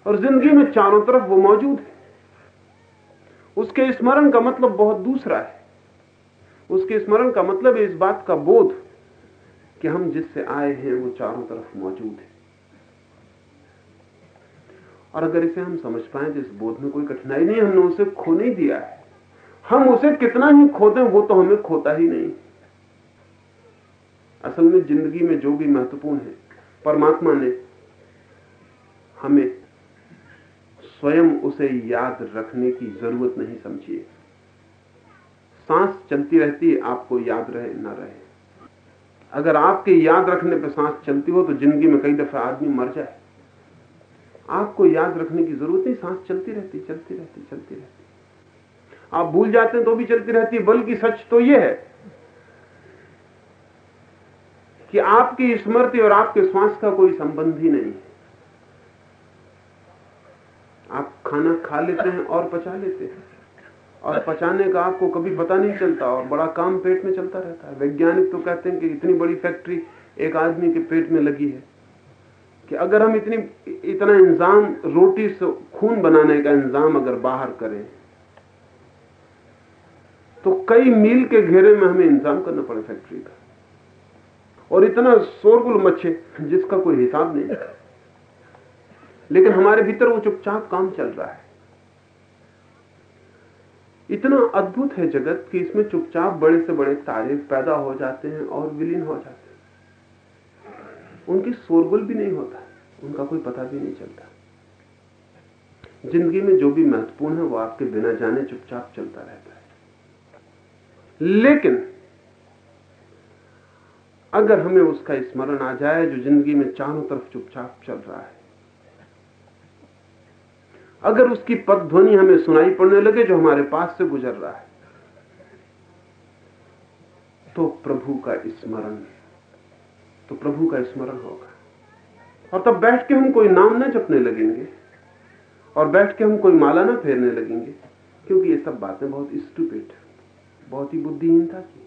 और ज़िंदगी में चारों तरफ़ वो मौजूद है। उसके स्मरण का मतलब बहुत दूसरा है। उसके स्मरण का मतलब है इस बात का बोध कि हम जिससे आए हैं, वो चारों तरफ़ मौजूद है। और अगर इसे हम समझ पाए तो इस बोध में कोई कठिनाई नहीं, हमने उसे खो नहीं दिया है। हम उसे कितना ही खो दें वो तो हमें खोता ही नहीं। असल में ज़िंदगी में जो भी महत्वपूर्ण है, परमात्मा ने हमें स्वयं उसे याद रखने की ज़रूरत नहीं समझिए सांस चलती रहती है, आपको याद रहे ना रहे। अगर आपके याद रखने पर सांस चलती हो तो ज़िंदगी में कई दफ़ा आदमी मर जाए। आपको याद रखने की ज़रूरत नहीं, सांस चलती रहती चलती रहती चलती रहती। आप भूल जाते हैं तो भी चलती रहती है, बल्कि सच तो यह है कि आपकी स्मृति और आपके श्वास का कोई संबंध ही नहीं आप खाना खा लेते हैं और पचा लेते हैं। और पचाने का आपको कभी पता नहीं चलता और बड़ा काम पेट में चलता रहता है। वैज्ञानिक तो कहते हैं कि इतनी बड़ी फैक्ट्री एक आदमी के पेट में लगी है कि अगर हम इतनी, इतना इंजाम, रोटी से खून बनाने का इंजाम अगर बाहर करें तो कई मील के घेरे में हमें इंतज़ाम करना पड़े फैक्ट्री का। और इतना शोरगुल मच्छे, जिसका कोई हिसाब नहीं। लेकिन हमारे भीतर वो चुपचाप काम चल रहा है। इतना अद्भुत है जगत कि इसमें चुपचाप बड़े से बड़े तारे पैदा हो जाते हैं और विलीन हो जाते हैं। उनकी शोरगुल भी नहीं होता, उनका कोई पता भी नहीं चलता। ज़िंदगी में जो भी महत्वपूर्ण है, वो आपके बिना जाने चुपचाप चलता रहता है। लेकिन अगर हमें उसका स्मरण आ जाए जो ज़िंदगी में चारों तरफ़ चुपचाप चल रहा है, अगर उसकी पद ध्वनि हमें सुनाई पड़ने लगे जो हमारे पास से गुजर रहा है तो प्रभु का स्मरण तो प्रभु का स्मरण होगा। और तब बैठ के हम कोई नाम न जपने लगेंगे और बैठ के हम कोई माला ना फेरने लगेंगे, क्योंकि ये सब बातें बहुत स्टूपिड बहुत ही बुद्धिहीनता की।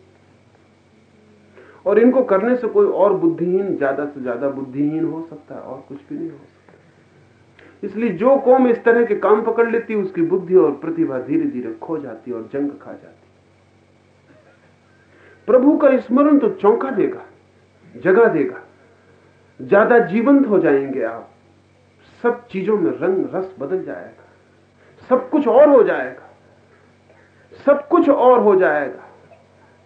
और इनको करने से कोई और बुद्धिहीन, ज़्यादा से ज़्यादा बुद्धिहीन हो सकता है, और कुछ भी नहीं हो सकता। इसलिए जो कौम इस तरह के काम पकड़ लेती है उसकी बुद्धि और प्रतिभा धीरे धीरे खो जाती और जंग खा जाती। प्रभु का स्मरण तो चौंका देगा, जगा देगा। ज़्यादा जीवंत हो जाएँगे आप। सब चीज़ों में रंग, रस बदल जाएगा। सब कुछ और हो जाएगा। सब कुछ और हो जाएगा।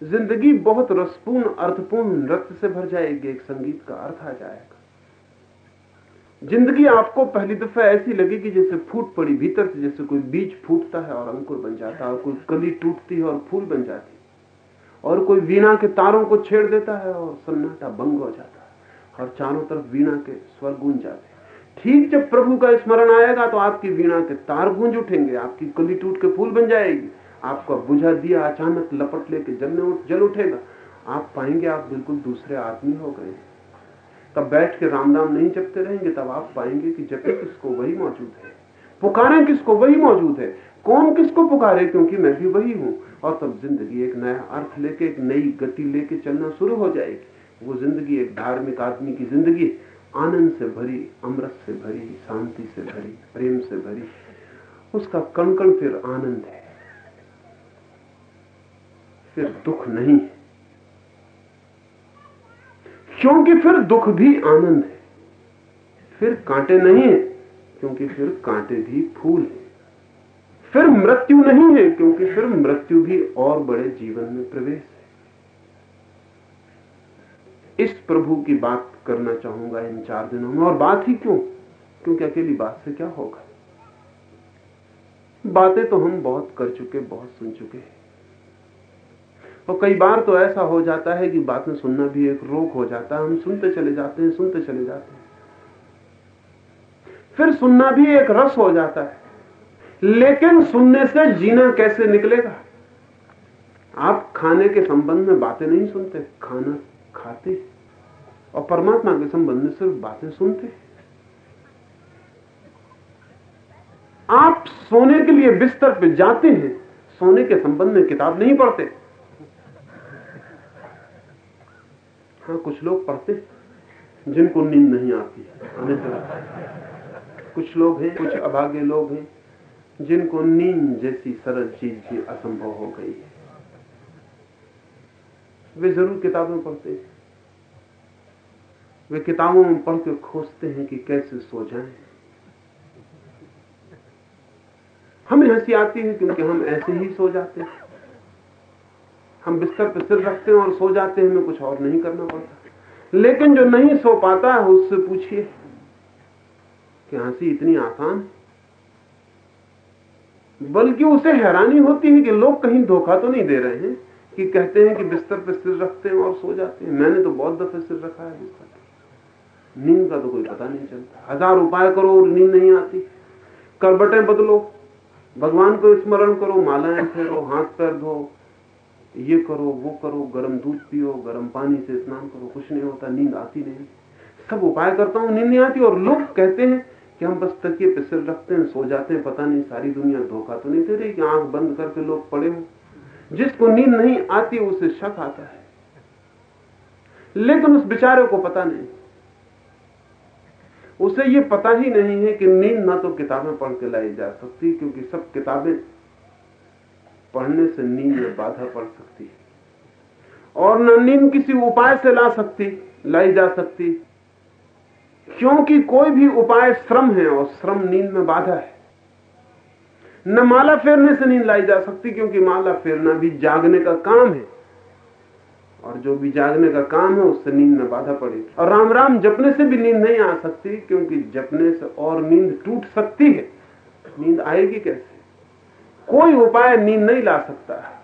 ज़िंदगी बहुत रसपूर्ण अर्थपूर्ण नृत्य से भर जाएगी, एक संगीत का अर्थ आ जाएगा। ज़िंदगी आपको पहली दफ़ा ऐसी लगेगी जैसे फूट पड़ी भीतर से, जैसे कोई बीज फूटता है और अंकुर बन जाता है, और कोई कली टूटती है और फूल बन जाती है। और कोई वीणा के तारों को छेड़ देता है और सन्नाटा भंग हो जाता है। और चारों तरफ़ वीणा के स्वर गूंज जाते हैं। ठीक जब प्रभु का स्मरण आएगा तो आपकी वीणा के तार गूंज उठेंगे, आपकी कली टूट के फूल बन जाएगी। आपका बुझा दिया अचानक लपट लेके जलने उठ जल उठेगा। आप पाएँगे आप बिल्कुल दूसरे आदमी हो गए तब बैठ के राम नाम नहीं जपते रहेंगे, तब आप पाएँगे कि जपे किसको वही मौजूद है। पुकारे किसको वही मौजूद है। कौन किसको पुकारे? क्योंकि मैं भी वही हूँ। और तब ज़िंदगी एक नया अर्थ लेके, एक नई गति लेके चलना शुरू हो जाएगी। वो ज़िंदगी एक धार्मिक आदमी की ज़िंदगी आनंद से भरी, अमृत से भरी, शांति से भरी, प्रेम से भरी। उसका कण कण फिर आनंद है। फिर दुख नहीं है। क्योंकि फिर दुख भी आनंद है। फिर कांटे नहीं है, क्योंकि फिर कांटे भी फूल है। फिर मृत्यु नहीं है, क्योंकि फिर मृत्यु भी और बड़े जीवन में प्रवेश है। इस प्रभु की बात करना चाहूँगा इन चार दिनों में, और बात ही क्यों? क्योंकि अकेली बात से क्या होगा? बातें तो हम बहुत कर चुके, बहुत सुन चुके हैं। और कई बार तो ऐसा हो जाता है कि बातें सुनना भी एक रोग हो जाता है। हम सुनते चले जाते हैं, सुनते चले जाते हैं। फिर सुनना भी एक रस हो जाता है। लेकिन सुनने से जीना कैसे निकलेगा? आप खाने के संबंध में बातें नहीं सुनते, खाना खाते और परमात्मा के संबंध में सिर्फ़ बातें सुनते आप सोने के लिए बिस्तर पे जाते हैं, सोने के संबंध में किताब नहीं पढ़ते। हाँ कुछ लोग पढ़ते जिनको नींद नहीं आती कुछ लोग हैं, कुछ अभागे लोग हैं, जिनको नींद जैसी सरल चीज़ भी असंभव हो गई है। वे ज़रूर किताबें पढ़ते हैं। वे किताबों में पढ़ के खोजते हैं कि कैसे सो जाएँ। हमें हँसी आती है क्योंकि हम ऐसे ही सो जाते हैं। हम बिस्तर पर सिर रखते हैं और सो जाते हैं, हमें कुछ और नहीं करना पड़ता। लेकिन जो नहीं सो पाता है, उससे पूछिए कि हँसी इतनी आसान बल्कि उसे हैरानी होती है कि लोग कहीं धोखा तो नहीं दे रहे हैं, कि कहते हैं कि बिस्तर पर सिर रखते हैं और सो जाते हैं। मैंने तो बहुत दफे सिर रखा है बिस्तर नींद का तो कोई पता नहीं चलता। हज़ार उपाय करो और नींद नहीं आती। करबटें बदलो। भगवान को स्मरण करो, मालाएँ फेरो, हाथ पैर धो। ये करो, वो करो, गर्म दूध पियो, गर्म पानी से स्नान करो, कुछ नहीं होता, नींद आती नहीं। सब उपाय करता हूँ, नींद नहीं आती और लोग कहते हैं कि हम बस तकिए पे सिर रखते हैं, सो जाते हैं, पता नहीं, सारी दुनिया धोखा तो नहीं दे रही कि आँख बंद करके लोग पड़े हो। जिसको नींद नहीं आती, उसे शक आता है। लेकिन उस बेचारे को पता नहीं। उसे ये पता ही नहीं है कि नींद ना तो किताबें पढ़ के लाई जा सकती, क्योंकि सब किताबें पढ़ने से नींद में बाधा पड़ सकती है। और न नींद किसी उपाय से ला सकती, लाई जा सकती। क्योंकि कोई भी उपाय श्रम है और श्रम नींद में बाधा है। न माला फेरने से नींद लाई जा सकती, क्योंकि माला फेरना भी जागने का काम है। और जो भी जागने का काम है, उससे नींद में बाधा पड़ेगी और राम राम, जपने से भी नींद नहीं आ सकती, क्योंकि जपने से और नींद टूट सकती है। नींद आएगी कैसे? कोई उपाय नींद नहीं ला सकता।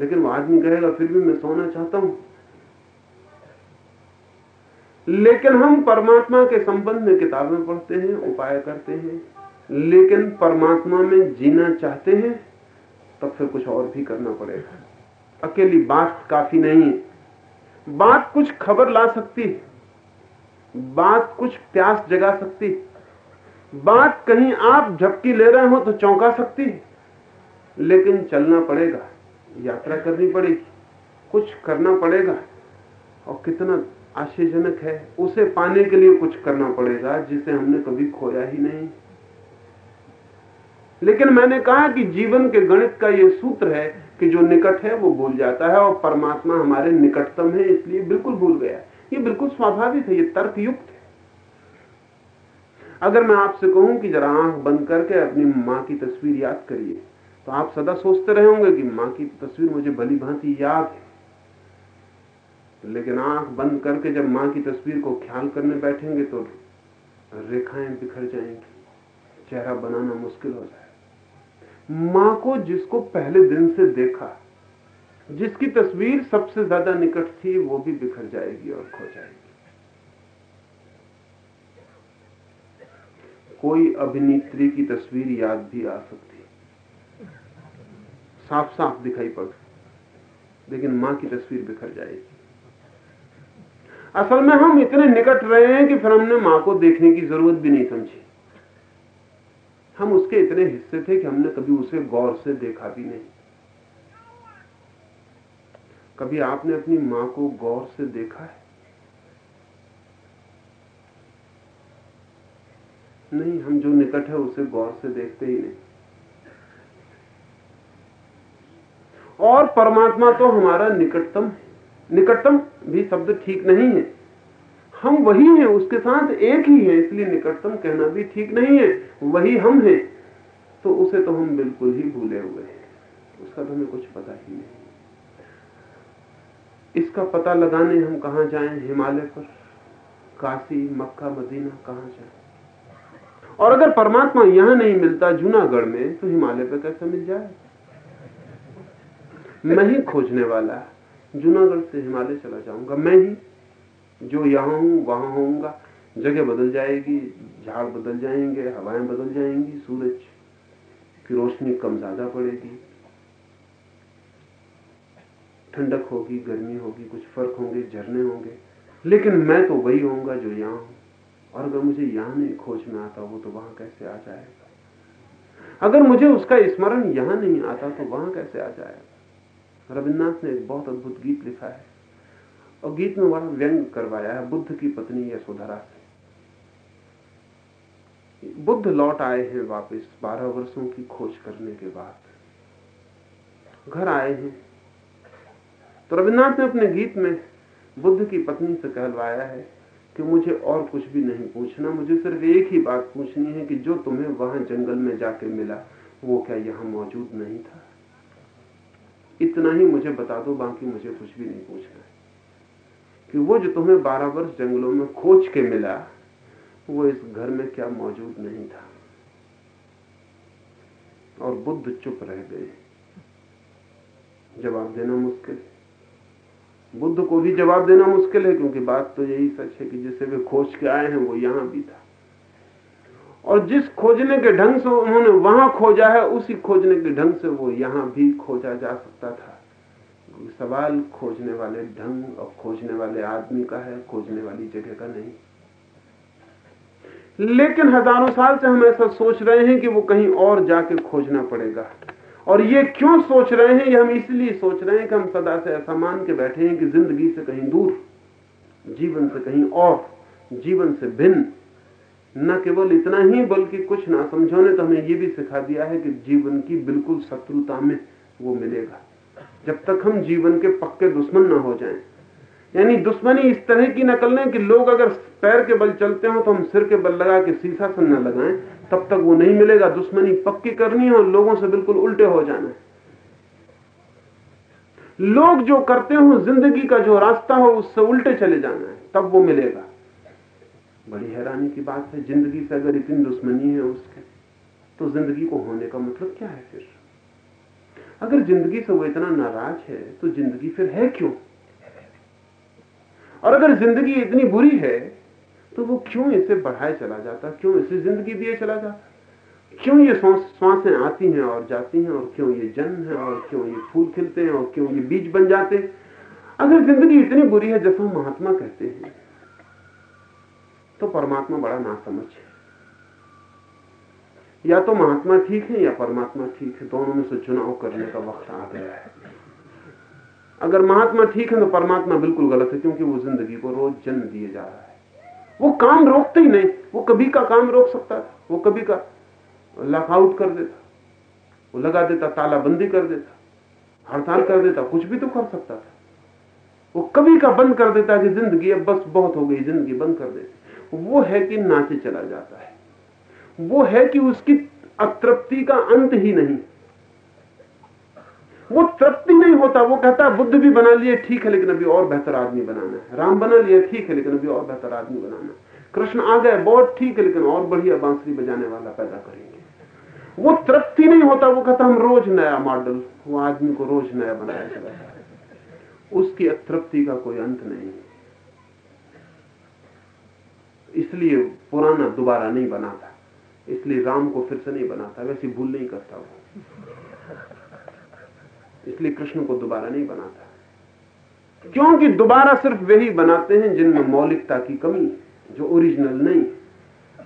लेकिन वो आदमी कहेगा, फिर भी मैं सोना चाहता हूँ। लेकिन हम परमात्मा के संबंध में किताबें पढ़ते हैं, उपाय करते हैं, लेकिन परमात्मा में जीना चाहते हैं, तब फिर कुछ और भी करना पड़ेगा। अकेली बात काफ़ी नहीं है। बात कुछ खबर ला सकती बात कुछ प्यास जगा सकती है। बात कहीं आप झपकी ले रहे हो तो चौंका सकती है। लेकिन चलना पड़ेगा, यात्रा करनी पड़ेगी, कुछ करना पड़ेगा। और कितना आश्चर्यजनक है, उसे पाने के लिए कुछ करना पड़ेगा, जिसे हमने कभी खोया ही नहीं। लेकिन मैंने कहा कि जीवन के गणित का यह सूत्र है कि जो निकट है वो भूल जाता है और परमात्मा हमारे निकटतम है, इसलिए बिल्कुल भूल गया। ये बिल्कुल स्वाभाविक है, ये तर्क युक्त है। अगर मैं आपसे कहूँ कि जरा आँख बंद करके अपनी माँ की तस्वीर याद करिए तो आप सदा सोचते रहे होंगे कि माँ की तस्वीर मुझे भली भांति याद है। लेकिन आँख बंद करके जब माँ की तस्वीर को ख्याल करने बैठेंगे तो रेखाएँ बिखर जाएँगी, चेहरा बनाना मुश्किल हो जाए माँ को जिसको पहले दिन से देखा, जिसकी तस्वीर सबसे ज़्यादा निकट थी, वो भी बिखर जाएगी और खो जाएगी। कोई अभिनेत्री की तस्वीर याद भी आ सकती साफ़ साफ़ दिखाई पड़ लेकिन माँ की तस्वीर बिखर जाएगी। असल में हम इतने निकट रहे हैं कि फिर हमने माँ को देखने की ज़रूरत भी नहीं समझी। हम उसके इतने हिस्से थे कि हमने कभी उसे गौर से देखा भी नहीं। कभी आपने अपनी माँ को गौर से देखा है? नहीं, हम जो निकट है उसे गौर से देखते ही नहीं। और परमात्मा तो हमारा निकटतम निकटतम भी शब्द ठीक नहीं है। हम वही हैं, उसके साथ एक ही है, इसलिए निकटतम कहना भी ठीक नहीं है। वही हम हैं तो उसे तो हम बिल्कुल ही भूले हुए हैं। उसका तो हमें कुछ पता ही नहीं। इसका पता लगाने हम कहा जाएँ? हिमालय पर? काशी, मक्का, मदीना, कहाँ जाएँ? और अगर परमात्मा यहाँ नहीं मिलता जूनागढ़ में तो हिमालय पर कैसे मिल जाए? मैं ही खोजने वाला, जूनागढ़ से हिमालय चला जाऊँगा। मैं ही, जो यहाँ हूँ, वहाँ होऊँगा। जगह बदल जाएगी, झाड़ बदल जाएँगे, हवाएँ बदल जाएँगी, सूरज की रोशनी कम ज़्यादा पड़ेगी। ठंडक होगी, गर्मी होगी, कुछ फ़र्क होंगे, झरने होंगे। लेकिन मैं तो वही होऊँगा जो यहाँ हूँ। और अगर मुझे यहाँ नहीं खोज में आता वो तो वहाँ कैसे आ जाएगा? अगर मुझे उसका स्मरण यहाँ नहीं आता तो वहाँ कैसे आ जाएगा? रविन्द्रनाथ ने एक बहुत अद्भुत गीत लिखा है। और गीत में बड़ा व्यंग करवाया है, बुद्ध की पत्नी यशोधरा से। बुद्ध लौट आए हैं वापस, बारह वर्षों की खोज करने के बाद। घर आए हैं। तो रविन्द्रनाथ ने अपने गीत में बुद्ध की पत्नी से कहलवाया है कि मुझे और कुछ भी नहीं पूछना। मुझे सिर्फ़ एक ही बात पूछनी है कि जो तुम्हें वहाँ जंगल में जाके मिला, वो क्या यहाँ मौजूद नहीं था? इतना ही मुझे बता दो, बाकी मुझे कुछ भी नहीं पूछना है। कि वो जो तुम्हें बारह वर्ष जंगलों में खोज के मिला, वो इस घर में क्या मौजूद नहीं था? और बुद्ध चुप रह गए। जवाब देना मुश्किल बुद्ध को भी जवाब देना मुश्किल है, क्योंकि बात तो यही सच है कि जिसे वे खोज के आए हैं, वो यहाँ भी था। और जिस खोजने के ढंग से उन्होंने वहाँ खोजा है, उसी खोजने के ढंग से वो यहाँ भी खोजा जा सकता था। सवाल खोजने वाले ढंग और खोजने वाले आदमी का है, खोजने वाली जगह का नहीं। लेकिन हज़ारों साल से हम ऐसा सोच रहे हैं कि वो कहीं और जाके खोजना पड़ेगा। और ये क्यों सोच रहे हैं? ये हम इसलिए सोच रहे हैं कि हम सदा से ऐसा मान के बैठे हैं कि ज़िंदगी से कहीं दूर, जीवन से कहीं और, जीवन से भिन्न। न केवल इतना ही, बल्कि कुछ ना समझो, ने तो हमें ये भी सिखा दिया है कि जीवन की बिल्कुल शत्रुता में वो मिलेगा। जब तक हम जीवन के पक्के दुश्मन ना हो जाएँ। यानी दुश्मनी इस तरह की नकल लें कि लोग अगर पैर के बल चलते हो तो हम सिर के बल लगा के सीसा से न लगाएँ। तब तक वो नहीं मिलेगा, दुश्मनी पक्की करनी है और लोगों से बिल्कुल उल्टे हो जाना है। लोग जो करते हो, ज़िंदगी का जो रास्ता हो, उससे उल्टे चले जाना है, तब वो मिलेगा। बड़ी हैरानी की बात है, ज़िंदगी से अगर इतनी दुश्मनी है उसके तो ज़िंदगी को होने का मतलब क्या है फिर? अगर ज़िंदगी से वो इतना नाराज़ है तो ज़िंदगी फिर है क्यों? और अगर ज़िंदगी इतनी बुरी है तो वो क्यों इसे बढ़ाए चला जाता? क्यों इसे ज़िंदगी दिए चला जाता? क्यों ये श्वासें आती हैं और जाती हैं? और क्यों ये जन्म है? और क्यों ये फूल खिलते हैं? और क्यों ये बीज बन जाते हैं? अगर ज़िंदगी इतनी बुरी है जैसा महात्मा कहते हैं तो परमात्मा बड़ा नासमझ है। या तो महात्मा ठीक है या परमात्मा ठीक है, दोनों में से चुनाव करने का वक्त आ गया है। अगर महात्मा ठीक है तो परमात्मा बिल्कुल गलत है, क्योंकि वो ज़िंदगी को रोज जन्म दिए जा रहा है। वो काम रोकते ही नहीं। वो कभी का काम रोक सकता था वो कभी का लॉकआउट कर देता। वो लगा देता, तालाबंदी कर देता, हड़ताल कर देता, कुछ भी तो कर सकता था। वो कभी का बंद कर देता कि ज़िंदगी अब बस बहुत हो गई, ज़िंदगी बंद कर देती। वो है कि नाचे चला जाता है। वो है कि उसकी अतृप्ति का अंत ही नहीं। वो तृप्ति नहीं होता, वो कहता बुद्ध भी बना लिए, ठीक है, लेकिन अभी और बेहतर आदमी बनाना है। राम बना लिए, ठीक है, लेकिन अभी और बेहतर आदमी बनाना है। कृष्ण आ गए, बहुत ठीक है, लेकिन और बढ़िया बांसुरी बजाने वाला पैदा करेंगे। वो तृप्ति नहीं होता, वो कहता, हम रोज नया मॉडल वो आदमी को रोज नया बनाया चला उसकी अतृप्ति का कोई अंत नहीं। इसलिए पुराना दोबारा नहीं बनाता। इसलिए राम को फिर से नहीं बनाता, वैसी भूल नहीं करता वो। इसलिए कृष्ण को दोबारा नहीं बनाता। क्योंकि दोबारा सिर्फ़ वही बनाते हैं जिनमें मौलिकता की कमी जो ओरिजिनल नहीं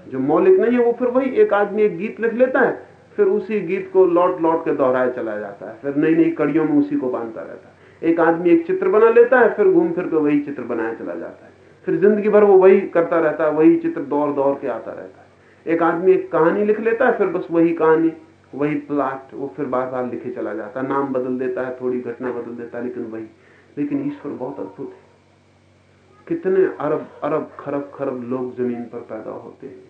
जो मौलिक नहीं है, वो फिर वही एक आदमी एक गीत लिख लेता है, फिर उसी गीत को लौट लौट के दोहराया चला जाता है, फिर नई नई कड़ियों में उसी को बांधता रहता है। एक आदमी एक चित्र बना लेता है, फिर घूम फिर के वही चित्र बनाया चला जाता है। फिर ज़िंदगी भर वो वही करता रहता है, वही चित्र दौड़ दौड़ के आता रहता है। एक आदमी एक कहानी लिख लेता है, फिर बस वही कहानी वही प्लाट वो फिर बार बार लिखे चला जाता नाम बदल देता है, थोड़ी घटना बदल देता है, लेकिन वही। लेकिन ईश्वर बहुत अद्भुत है। कितने अरब अरब, खरब खरब लोग ज़मीन पर पैदा होते हैं।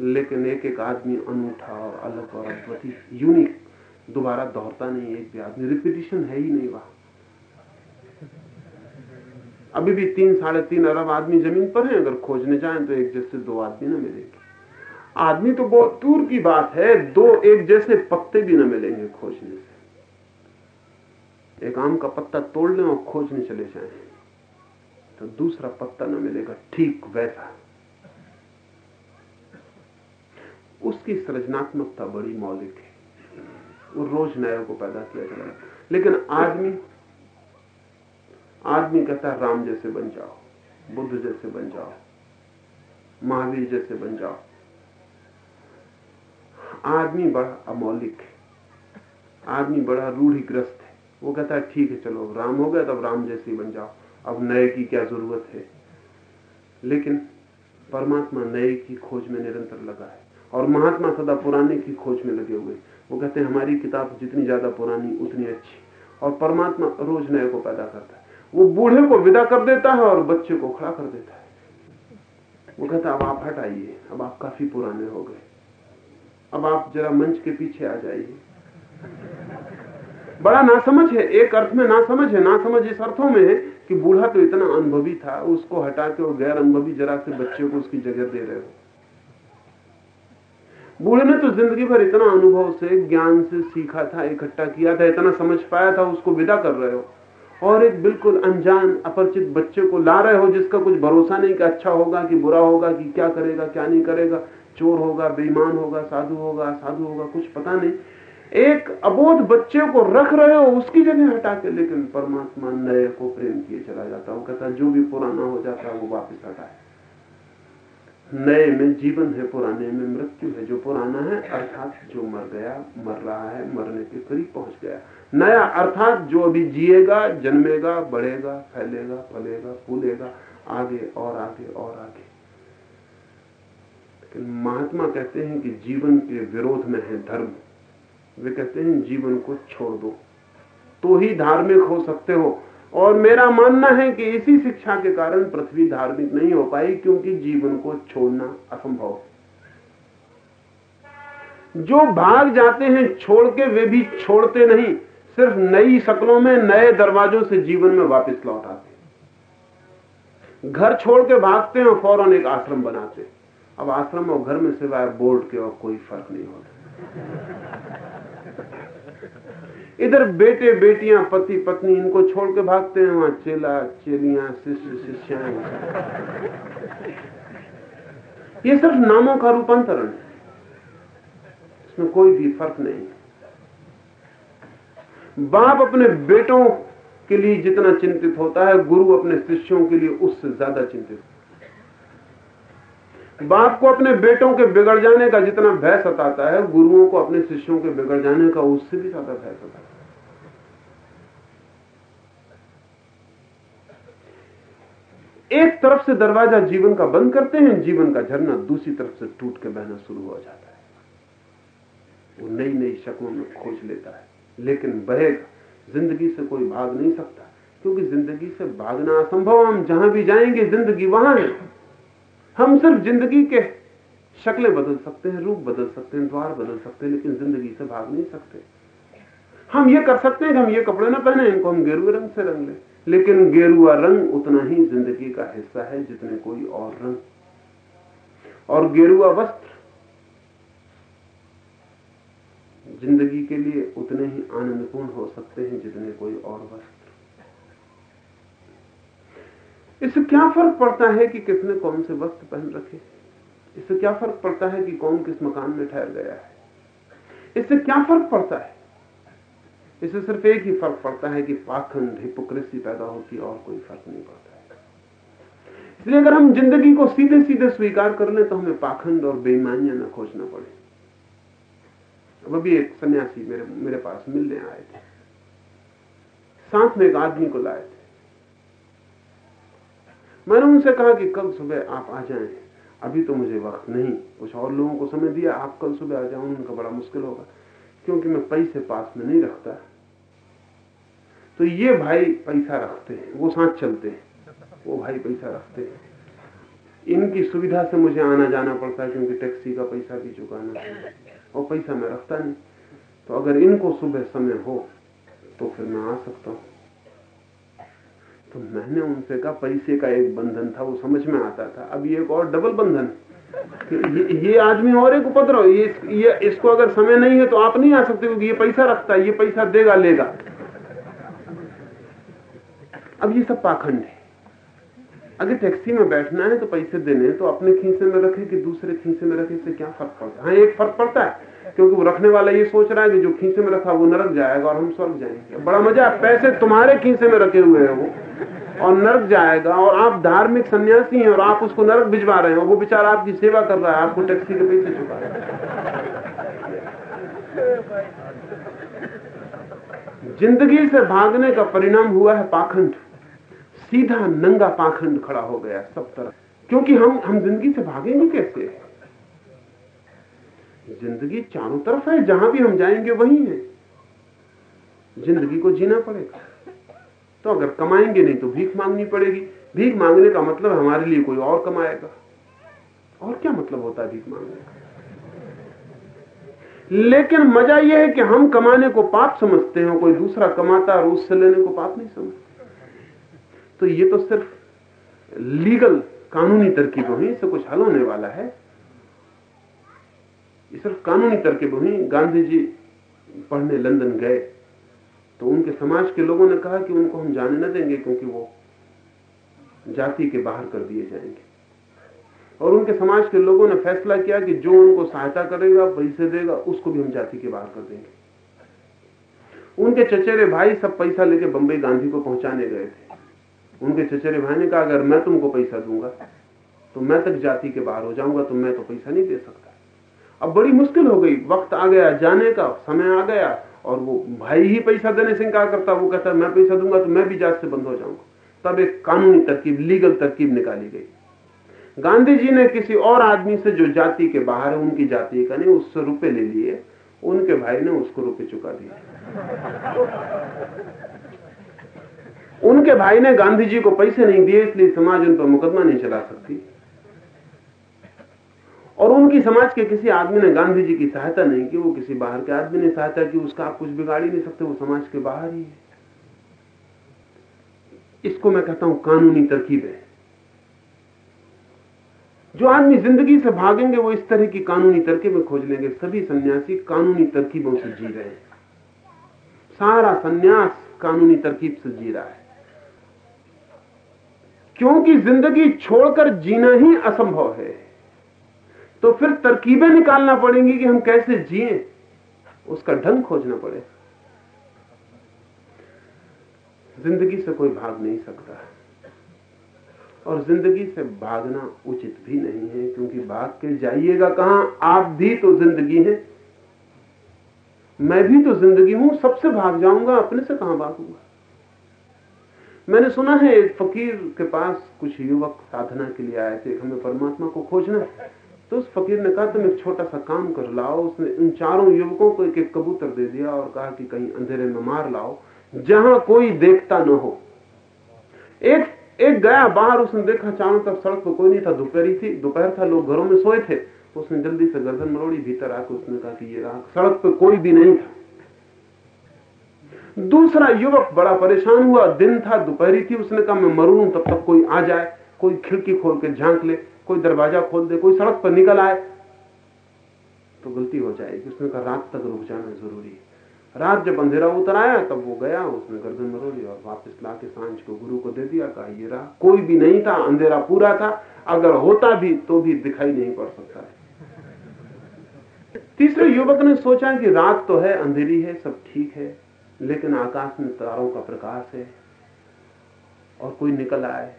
लेकिन एक एक आदमी अनूठा और अलग और अद्भुत यूनिक दोबारा दोहरता नहीं एक भी आदमी। रिपीटिशन है ही नहीं वहाँ। अभी भी तीन, साढ़े तीन अरब आदमी ज़मीन पर हैं। अगर खोजने जाएँ तो एक जैसे दो आदमी ना मिलेंगे। आदमी तो बहुत दूर की बात है, दो एक जैसे पत्ते भी न मिलेंगे खोजने से। एक आम का पत्ता तोड़ लें और खोजने चले जाएँ। तो दूसरा पत्ता न मिलेगा, ठीक वैसा। उसकी सृजनात्मकता बड़ी मौलिक है। वो रोज नए को पैदा किया जाए लेकिन आदमी आदमी कहता है, राम जैसे बन जाओ, बुद्ध जैसे बन जाओ, महावीर जैसे बन जाओ। आदमी बड़ा अमौलिक है। आदमी बड़ा रूढ़िग्रस्त है। वो कहता है, ठीक है, चलो राम हो गया तब राम जैसे बन जाओ। अब नए की क्या ज़रूरत है? लेकिन परमात्मा नए की खोज में निरंतर लगा है और महात्मा सदा पुराने की खोज में लगे हुए वो कहते हैं, हमारी किताब जितनी ज़्यादा पुरानी, उतनी अच्छी और परमात्मा रोज नए को पैदा करता है। वो बूढ़े को विदा कर देता है और बच्चे को खड़ा कर देता है। वो कहता है, अब आप हटाइए, अब आप काफ़ी पुराने हो गए अब आप जरा मंच के पीछे आ जाइए। बड़ा नासमझ है, एक अर्थ में नासमझ है, नासमझ इस अर्थों में है कि बूढ़ा तो इतना अनुभवी था, उसको हटा के और गैर अनुभवी जरा से बच्चे को उसकी जगह दे रहे हो। बूढ़े ने तो ज़िंदगी भर इतना अनुभव से, ज्ञान से सीखा था, इकट्ठा किया था, इतना समझ पाया था, उसको विदा कर रहे हो। और एक बिल्कुल अनजान, अपरिचित बच्चे को ला रहे हो, जिसका कुछ भरोसा नहीं कि अच्छा होगा कि बुरा होगा, कि क्या करेगा, क्या नहीं करेगा। चोर होगा, बेईमान होगा, साधु होगा साधु होगा, कुछ पता नहीं। एक अबोध बच्चे को रख रहे हो, उसकी जगह हटा के, लेकिन परमात्मा नए को प्रेम किए चला जाता वो कहता जो भी पुराना हो जाता है, वो वापस हटाए। नए में जीवन है, पुराने में मृत्यु है। जो पुराना है, अर्थात जो मर गया, मर रहा है, मरने के करीब पहुँच गया। नया, अर्थात जो अभी जिएगा, जन्मेगा, बढ़ेगा, फैलेगा, फलेगा, फूलेगा, आगे और आगे और आगे। महात्मा कहते हैं कि जीवन के विरोध में है धर्म। वे कहते हैं, जीवन को छोड़ दो। तो ही धार्मिक हो सकते हो। और मेरा मानना है कि इसी शिक्षा के कारण पृथ्वी धार्मिक नहीं हो पाई, क्योंकि जीवन को छोड़ना असंभव जो भाग जाते हैं, छोड़ के वे भी छोड़ते नहीं। सिर्फ़ नई शक्लों में, नए दरवाजों से जीवन में वापस लौट आते घर छोड़ के भागते हैं और फ़ौरन एक आश्रम बनाते अब आश्रम और घर में सिवाय बोर्ड के और कोई फ़र्क नहीं होता। इधर बेटे बेटियाँ, पति पत्नी, इनको छोड़ के भागते हैं वहाँ, चेला, चेलियाँ, शिष्य, शिष्याएँ। ये सिर्फ़ नामों का रूपांतरण है। इसमें कोई भी फ़र्क नहीं। बाप अपने बेटों के लिए जितना चिंतित होता है, गुरु अपने शिष्यों के लिए उससे ज़्यादा चिंतित बाप को अपने बेटों के बिगड़ जाने का जितना भय सताता है, गुरुओं को अपने शिष्यों के बिगड़ जाने का उससे भी ज़्यादा भय सताता है। एक तरफ़ से दरवाज़ा जीवन का बंद करते हैं, जीवन का झरना दूसरी तरफ़ से टूट के बहना शुरू हो जाता है। वो नई नई शक्लों में खोज लेता है, लेकिन बहेगा, ज़िंदगी से कोई भाग नहीं सकता, क्योंकि ज़िंदगी से भागना असंभव हम जहाँ भी जाएँगे, ज़िंदगी वहाँ है। हम सिर्फ़ ज़िंदगी के शक्लें बदल सकते हैं, रूप बदल सकते हैं, द्वार बदल सकते हैं, लेकिन ज़िंदगी से भाग नहीं सकते। हम ये कर सकते हैं कि हम ये कपड़े ना पहने, इनको हम गेरुए रंग से रंग लें। लेकिन गेरुआ रंग उतना ही ज़िंदगी का हिस्सा है जितने कोई और रंग। और गेरुआ वस्त्र ज़िंदगी के लिए उतने ही आनंदपूर्ण हो सकते हैं जितने कोई और वस्त्र। इससे क्या फ़र्क पड़ता है कि किसने कौन से वस्त्र पहन रखे? इससे क्या फ़र्क पड़ता है कि कौन किस मकान में ठहर गया है? इससे क्या फ़र्क पड़ता है? इससे सिर्फ़ एक ही फ़र्क पड़ता है कि पाखंड, हिपोक्रेसी पैदा होती और कोई फ़र्क नहीं पड़ता इसलिए अगर हम ज़िंदगी को सीधे सीधे स्वीकार कर ले तो हमें पाखंड और बेईमानियाँ न खोजना पड़े। अब अभी एक सन्यासी मेरे मेरे पास मिलने आए थे। साथ में एक आदमी को लाए थे। मैंने उनसे कहा कि कल सुबह आप आ जाएँ। अभी तो मुझे वक्त नहीं। कुछ और लोगों को समय दिया, आप कल सुबह आ जाओ, उनका बड़ा मुश्किल होगा, क्योंकि मैं पैसे पास में नहीं रखता। तो ये भाई पैसा रखते हैं, वो साथ चलते हैं, वो भाई पैसा रखते हैं। इनकी सुविधा से मुझे आना जाना पड़ता है, क्योंकि टैक्सी का पैसा भी चुकाना है और पैसा मैं रखता नहीं। तो अगर इनको सुबह समय हो तो फिर मैं आ सकता हूँ। तो मैंने उनसे कहा पैसे का एक बंधन था वो समझ में आता था। अब ये एक और डबल बंधन। ये, ये आदमी और एक उपद्रव ये, ये इसको अगर समय नहीं है तो आप नहीं आ सकते क्योंकि ये पैसा रखता है ये पैसा देगा लेगा। अब ये सब पाखंड है। अगर टैक्सी में बैठना है तो पैसे देने तो अपने खींचे में रखे कि दूसरे खींचे में रखे से क्या फ़र्क पड़ता है? हाँ एक फ़र्क पड़ता है, क्योंकि वो रखने वाला ये सोच रहा है कि जो खींचे में रखा वो नरक जाएगा और हम स्वर्ग जाएँगे। बड़ा मज़ा पैसे तुम्हारे खींचे में रखे हुए हैं वो, और नरक जाएगा, और आप धार्मिक सन्यासी हैं और आप उसको नरक भिजवा रहे हैं वो बेचारा आपकी सेवा कर रहा है, आपको टैक्सी के पैसे चुका रहा है। ज़िंदगी से भागने का परिणाम हुआ है पाखंड। सीधा नंगा पाखंड खड़ा हो गया सब तरफ़। क्योंकि हम हम ज़िंदगी से भागेंगे कैसे? ज़िंदगी चारों तरफ़ है, जहाँ भी हम जाएँगे वही है। ज़िंदगी को जीना पड़ेगा। तो अगर कमाएँगे नहीं तो भीख मांगनी पड़ेगी। भीख मांगने का मतलब हमारे लिए कोई और कमाएगा। और क्या मतलब होता है भीख मांगने का? लेकिन मज़ा यह है कि हम कमाने को पाप समझते हैं, कोई दूसरा कमाता और उससे लेने को पाप नहीं समझते। तो ये तो सिर्फ़ लीगल कानूनी तरकीब हुई इससे कुछ हल होने वाला है। ये सिर्फ़ कानूनी तरकीब हुई गांधी जी पढ़ने लंदन गए तो उनके समाज के लोगों ने कहा कि उनको हम जाने न देंगे क्योंकि वो जाति के बाहर कर दिए जाएँगे। और उनके समाज के लोगों ने फैसला किया कि जो उनको सहायता करेगा, पैसे देगा, उसको भी हम जाति के बाहर कर देंगे। उनके चचेरे भाई सब पैसा लेके बंबई गांधी को पहुँचाने गए थे। उनके चचेरे भाई ने कहा, अगर मैं तुमको पैसा दूँगा तो मैं तक जाति के बाहर हो जाऊँगा तो मैं तो पैसा नहीं दे सकता। अब बड़ी मुश्किल हो गई। वक्त आ गया जाने का, समय आ गया, और वो भाई ही पैसा देने से इनकार करता, वो कहता, मैं पैसा दूँगा तो मैं भी जात से बंद हो जाऊँगा। तब एक कानूनी तरकीब, लीगल तरकीब निकाली गई। गांधी जी ने किसी और आदमी से जो जाति के बाहर है, उनकी जाति का नहीं, उससे रुपए ले लिए, उनके भाई ने उसको रुपए चुका दिए। उनके भाई ने गांधी जी को पैसे नहीं दिए, इसलिए समाज उन पर मुकदमा नहीं चला सकती। और उनकी समाज के किसी आदमी ने गांधी जी की सहायता नहीं की, वो किसी बाहर के आदमी ने सहायता की, उसका आप कुछ बिगाड़ ही नहीं सकते, वो समाज के बाहर ही है। इसको मैं कहता हूँ कानूनी तरकीब है। जो आदमी ज़िंदगी से भागेंगे, वो इस तरह की कानूनी तरकीबें खोज लेंगे। सभी सन्यासी कानूनी तरकीबों से जी रहे हैं। सारा सन्यास कानूनी तरकीब से जी रहा है। क्योंकि ज़िंदगी छोड़कर जीना ही असंभव है। तो फिर तरकीबें निकालना पड़ेंगी कि हम कैसे जिए। उसका ढंग खोजना पड़े। ज़िंदगी से कोई भाग नहीं सकता। और ज़िंदगी से भागना उचित भी नहीं है, क्योंकि भाग के जाइएगा कहाँ? आप भी तो ज़िंदगी हैं। मैं भी तो ज़िंदगी हूँ, सबसे भाग जाऊँगा, अपने से कहाँ भागूँगा? मैंने सुना है, एक फकीर के पास कुछ युवक साधना के लिए आए थे हमें परमात्मा को खोजना। तो उस फकीर ने कहा, तुम एक छोटा सा काम कर लाओ। उसने इन चारों युवकों को एक एक कबूतर दे दिया और कहा कि कहीं अंधेरे में मार लाओ, जहाँ कोई देखता न हो। एक एक गया बाहर, उसने देखा चारों तरफ़ सड़क पर कोई नहीं था, दोपहरी थी, दोपहर था, लोग घरों में सोए थे। उसने जल्दी से गर्दन मरोड़ी, भीतर आकर उसने कहा कि ये रहा सड़क पर कोई भी नहीं था। दूसरा युवक बड़ा परेशान हुआ। दिन था, दोपहरी थी, उसने कहा, मैं मरू, तब तक कोई आ जाए, कोई खिड़की खोल के झाँक ले, कोई दरवाज़ा खोल दे, कोई सड़क पर निकल आए। तो गलती हो जाएगी। उसने कहा, रात तक रुक जाना ज़रूरी है। रात जब अंधेरा उतर आया, तब वो गया, उसने गर्दन मरोड़ी और वापस ला के साँझ को गुरु को दे दिया। कहा, ये रहा, कोई भी नहीं था, अंधेरा पूरा था, अगर होता भी तो भी दिखाई नहीं पड़ सकता है। तीसरे युवक ने सोचा कि रात तो है, अंधेरी है, सब ठीक है। लेकिन आकाश में तारों का प्रकाश है और कोई निकल आए,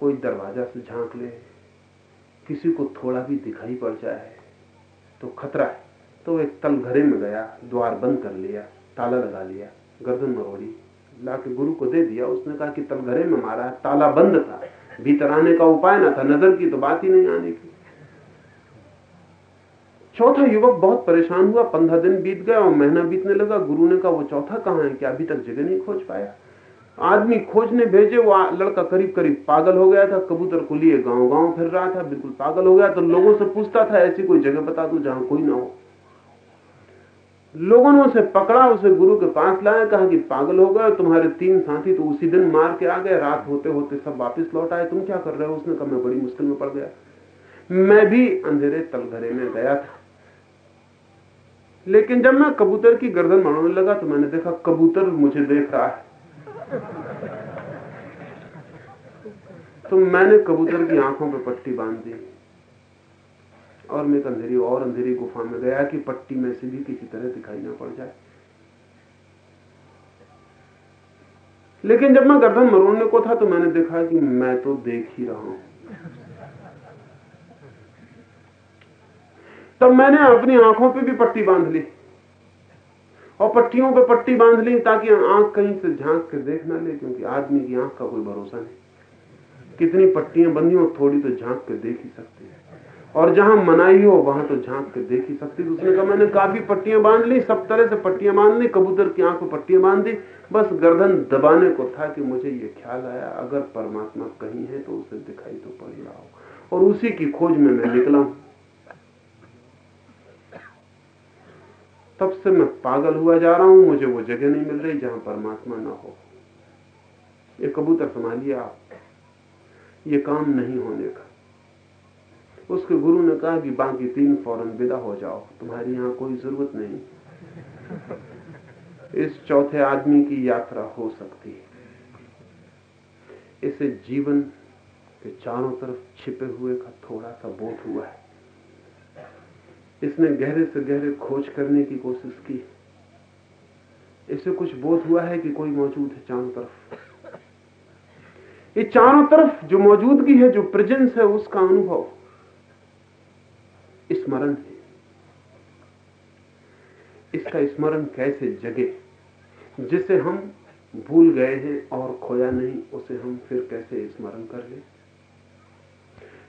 कोई दरवाज़ा से झाँक ले, किसी को थोड़ा भी दिखाई पड़ जाए तो खतरा है। तो एक तल घरे में गया, द्वार बंद कर लिया, ताला लगा लिया, गर्दन मरोड़ी, लाके गुरु को दे दिया। उसने कहा कि तल घरे में मारा, ताला बंद था, भीतर आने का उपाय ना था, नज़र की तो बात ही नहीं आने की। चौथा युवक बहुत परेशान हुआ, पंद्रह दिन बीत गया और महीना बीतने लगा। गुरु ने कहा, वो चौथा कहाँ है? कि अभी तक जगह नहीं खोज पाया? आदमी खोजने भेजे, वो लड़का करीब करीब पागल हो गया था, कबूतर को लिए गाँव गाँव फिर रहा था, बिल्कुल पागल हो गया तो लोगों से पूछता था, ऐसी कोई जगह बता दो जहाँ कोई ना हो। लोगों ने उसे पकड़ा, उसे गुरु के पास लाया, कहा कि पागल हो गए, तुम्हारे तीन साथी तो उसी दिन मार के आ गए। रात होते होते सब वापस लौट आए। तुम क्या कर रहे हो? उसने कहा, मैं बड़ी मुश्किल में पड़ गया। मैं भी अंधेरे तलघरे में गया था। लेकिन जब मैं कबूतर की गर्दन मरोने लगा तो मैंने देखा कबूतर मुझे देख रहा है। तो मैंने कबूतर की आँखों पर पट्टी बाँध दी और मैं अंधेरी और अंधेरी गुफा में गया कि पट्टी में से भी किसी तरह दिखाई ना पड़ जाए। लेकिन जब मैं गर्दन मरोड़ने को था तो मैंने देखा कि मैं तो देख ही रहा हूँ। तब मैंने अपनी आँखों पे भी पट्टी बाँध ली और पट्टियों पे पट्टी बाँध ली ताकि आँख कहीं से झाँक के देख ना ले, क्योंकि आदमी की आँख का कोई भरोसा नहीं। कितनी पट्टियाँ बंधी हो, थोड़ी तो झाँक के देख ही सकती है। और जहाँ मनाई हो, वहाँ तो झाँक के देख ही सकती उसने कहा, मैंने काफ़ी पट्टियाँ बाँध ली, सब तरह से पट्टियाँ बाँध ली, कबूतर की आँख में पट्टियाँ बाँध दी। बस गर्दन दबाने को था कि मुझे ये ख्याल आया, अगर परमात्मा कहीं है तो उसे दिखाई तो पड़ रहा हो। और उसी की खोज में मैं निकला हूँ। तब से मैं पागल हुआ जा रहा हूँ, मुझे वो जगह नहीं मिल रही जहाँ परमात्मा ना हो। ये कबूतर संभालिए आप। ये काम नहीं होने का। उसके गुरु ने कहा कि बाकी तीन फ़ौरन विदा हो जाओ, तुम्हारी यहाँ कोई ज़रूरत नहीं। इस चौथे आदमी की यात्रा हो सकती है। इसे जीवन के चारों तरफ़ छिपे हुए का थोड़ा सा बोध हुआ है। इसने गहरे से गहरे खोज करने की कोशिश की। इसे कुछ बोध हुआ है कि कोई मौजूद है चारों तरफ़। ये चारों तरफ़ जो मौजूदगी है, जो प्रेजेंस है, उसका अनुभव। स्मरण है। इसका स्मरण कैसे जगे? जिसे हम भूल गए हैं और खोया नहीं, उसे हम फिर कैसे स्मरण कर ले?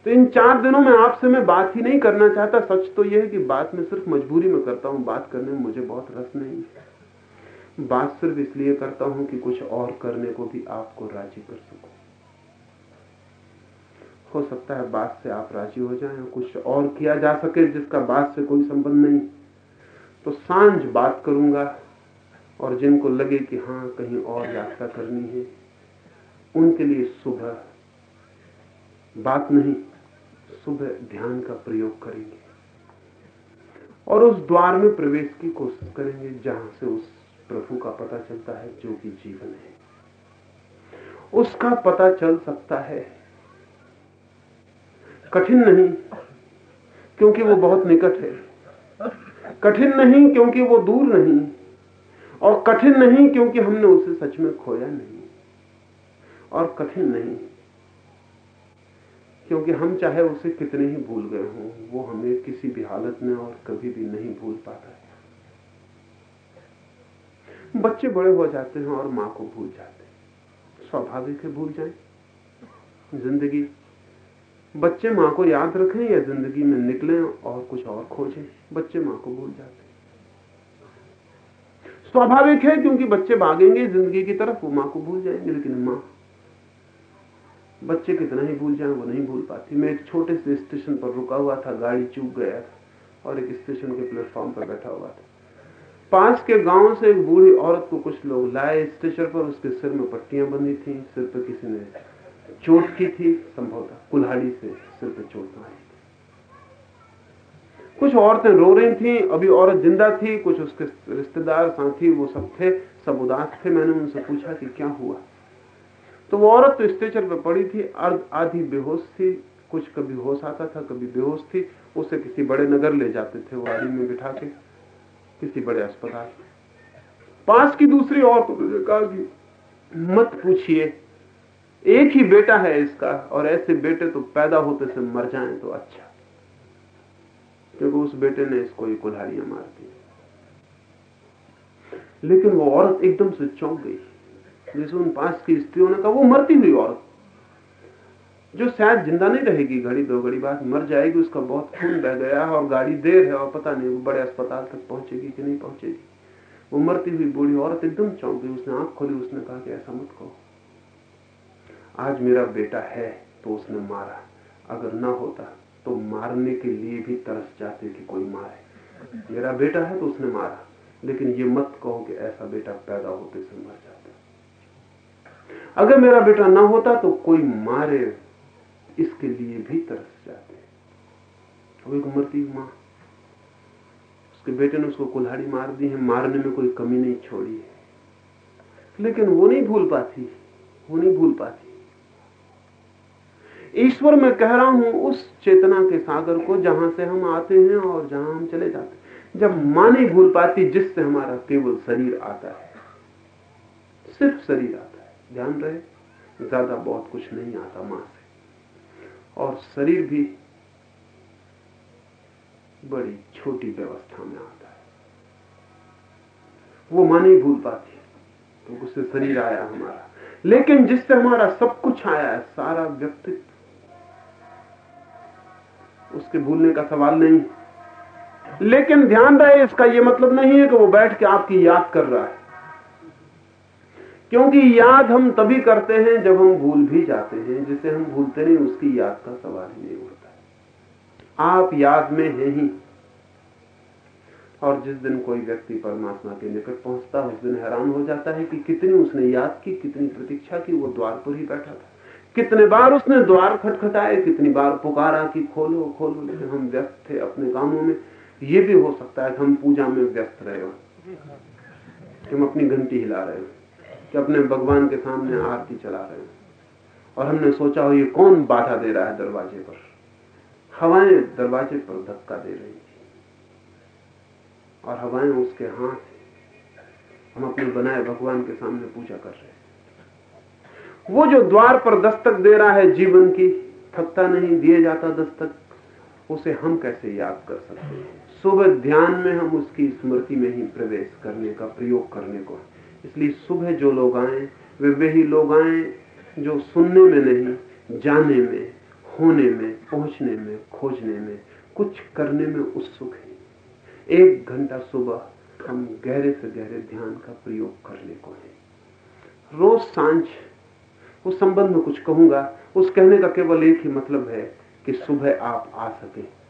तो इन चार दिनों में आपसे मैं बात ही नहीं करना चाहता। सच तो यह है कि बात में सिर्फ़ मजबूरी में करता हूँ। बात करने में मुझे बहुत रस नहीं है। बात सिर्फ़ इसलिए करता हूँ कि कुछ और करने को भी आपको राज़ी कर सकूँ। हो सकता है बात से आप राज़ी हो जाएँ कुछ और किया जा सके जिसका बात से कोई संबंध नहीं। तो साँझ बात करूँगा और जिनको लगे कि हाँ कहीं और यात्रा करनी है, उनके लिए सुबह बात नहीं। सुबह ध्यान का प्रयोग करेंगे और उस द्वार में प्रवेश की कोशिश करेंगे जहाँ से उस प्रभु का पता चलता है जो कि जीवन है। उसका पता चल सकता है। कठिन नहीं, क्योंकि वो बहुत निकट है। कठिन नहीं, क्योंकि वो दूर नहीं। और कठिन नहीं, क्योंकि हमने उसे सच में खोया नहीं। और कठिन नहीं क्योंकि हम चाहे उसे कितने ही भूल गए हों, वो हमें किसी भी हालत में और कभी भी नहीं भूल पाता है। बच्चे बड़े हो जाते हैं और माँ को भूल जाते हैं। स्वाभाविक है भूल जाए। ज़िंदगी। बच्चे माँ को याद रखें या ज़िंदगी में निकलें और कुछ और खोजें, बच्चे माँ को भूल जाते स्वाभाविक है क्योंकि बच्चे भागेंगे, ज़िंदगी की तरफ़ वो माँ को भूल जाएँगे, लेकिन माँ बच्चे कितना ही भूल जाए वो नहीं भूल पाती। मैं एक छोटे से स्टेशन पर रुका हुआ था, गाड़ी चूक गया था और एक स्टेशन के प्लेटफॉर्म पर बैठा हुआ था। पास के गाँव से एक बूढ़ी औरत को कुछ लोग लाए स्टेशन पर, उसके सिर में पट्टियाँ बंधी थी, सिर पर किसी ने चोट की थी, संभवतः कुल्हाड़ी से सिर पे चोट मारी थी। कुछ औरतें रो रही थी, अभी औरत ज़िंदा थी, कुछ उसके रिश्तेदार, साथी, वो सब थे, सब उदास थे। मैंने उनसे पूछा कि क्या हुआ? तो वो औरत तो स्टेचर पे पड़ी थी, अर्ध आधी बेहोश थी, कुछ कभी होश आता था, कभी बेहोश थी, उसे किसी बड़े नगर ले जाते थे, वो गाड़ी में बिठा के, किसी बड़े अस्पताल पास की दूसरी औरत मुझे कहा कि, मत पूछिए, एक ही बेटा है इसका, और ऐसे बेटे तो पैदा होते से मर जाएँ तो अच्छा। क्योंकि उस बेटे ने इसको ही कुल्हाड़ियाँ मार दी। लेकिन वो औरत एकदम से चौंक गई। जैसे उन पास की स्त्रियों ने कहा, वो मरती हुई औरत। जो शायद ज़िंदा नहीं रहेगी, घड़ी दो घड़ी बाद मर जाएगी, उसका बहुत खून बह गया है और गाड़ी देर है और पता नहीं, वो बड़े अस्पताल तक पहुंचेगी कि नहीं पहुंचेगी। वो मरती हुई बूढ़ी औरत एकदम चौंक गई, उसने आँख खोली, उसने कहा कि ऐसा मत कहो। आज मेरा बेटा है तो उसने मारा। अगर ना होता तो मारने के लिए भी तरस जाते कि कोई मारे। मेरा बेटा है तो उसने मारा। लेकिन ये मत कहो कि ऐसा बेटा पैदा होते से मर जाता। अगर मेरा बेटा ना होता तो कोई मारे इसके लिए भी तरस जाते। वो एक मरती माँ। उसके बेटे ने उसको कुल्हाड़ी मार दी है, मारने में कोई कमी नहीं छोड़ी है। लेकिन वो नहीं भूल पाती, वो नहीं भूल पाती। ईश्वर, मैं कह रहा हूँ, उस चेतना के सागर को जहाँ से हम आते हैं और जहाँ हम चले जाते हैं। जब माँ नहीं भूल पाती, जिससे हमारा केवल शरीर आता है, सिर्फ़ शरीर आता है। ध्यान रहे ज़्यादा बहुत कुछ नहीं आता माँ से। और शरीर भी बड़ी छोटी व्यवस्था में आता है। वो माँ नहीं भूल पाती तो उससे शरीर आया हमारा। लेकिन जिससे हमारा सब कुछ आया है, सारा व्यक्तित्व उसके भूलने का सवाल नहीं। लेकिन ध्यान रहे, इसका यह मतलब नहीं है कि वो बैठ के आपकी याद कर रहा है। क्योंकि याद हम तभी करते हैं जब हम भूल भी जाते हैं, जिसे हम भूलते नहीं, उसकी याद का सवाल ही नहीं उठता। आप याद में हैं ही। और जिस दिन कोई व्यक्ति परमात्मा के निकट पहुँचता है उस दिन हैरान हो जाता है कि कितनी उसने याद की, कितनी प्रतीक्षा की, वो द्वार पर ही बैठा था। कितने बार उसने द्वार खटखटाए, कितनी बार पुकारा कि खोलो खोलो, लेकिन हम व्यस्त थे अपने कामों में। ये भी हो सकता है कि हम पूजा में व्यस्त रहे हो हम अपनी घंटी हिला रहे हो। कि अपने भगवान के सामने आरती चला रहे हो। और हमने सोचा हो ये कौन बाधा दे रहा है दरवाजे पर? हवाएँ दरवाजे पर धक्का दे रही थी। और हवाएँ उसके हाथ हम अपने बनाए भगवान के सामने पूजा कर रहे हैं। वो जो द्वार पर दस्तक दे रहा है जीवन की, थकता नहीं, दिए जाता दस्तक, उसे हम कैसे याद कर सकते हैं? सुबह ध्यान में हम उसकी स्मृति में ही प्रवेश करने का प्रयोग करने को इसलिए सुबह जो लोग आए, वे वही लोग आए जो सुनने में नहीं, जाने में, होने में, पहुँचने में, खोजने में, कुछ करने में उत्सुक है। एक घंटा सुबह हम गहरे से गहरे ध्यान का प्रयोग करने को है। रोज साँझ, उस संबंध में कुछ कहूँगा, उस कहने का केवल एक ही मतलब है कि सुबह आप आ सके।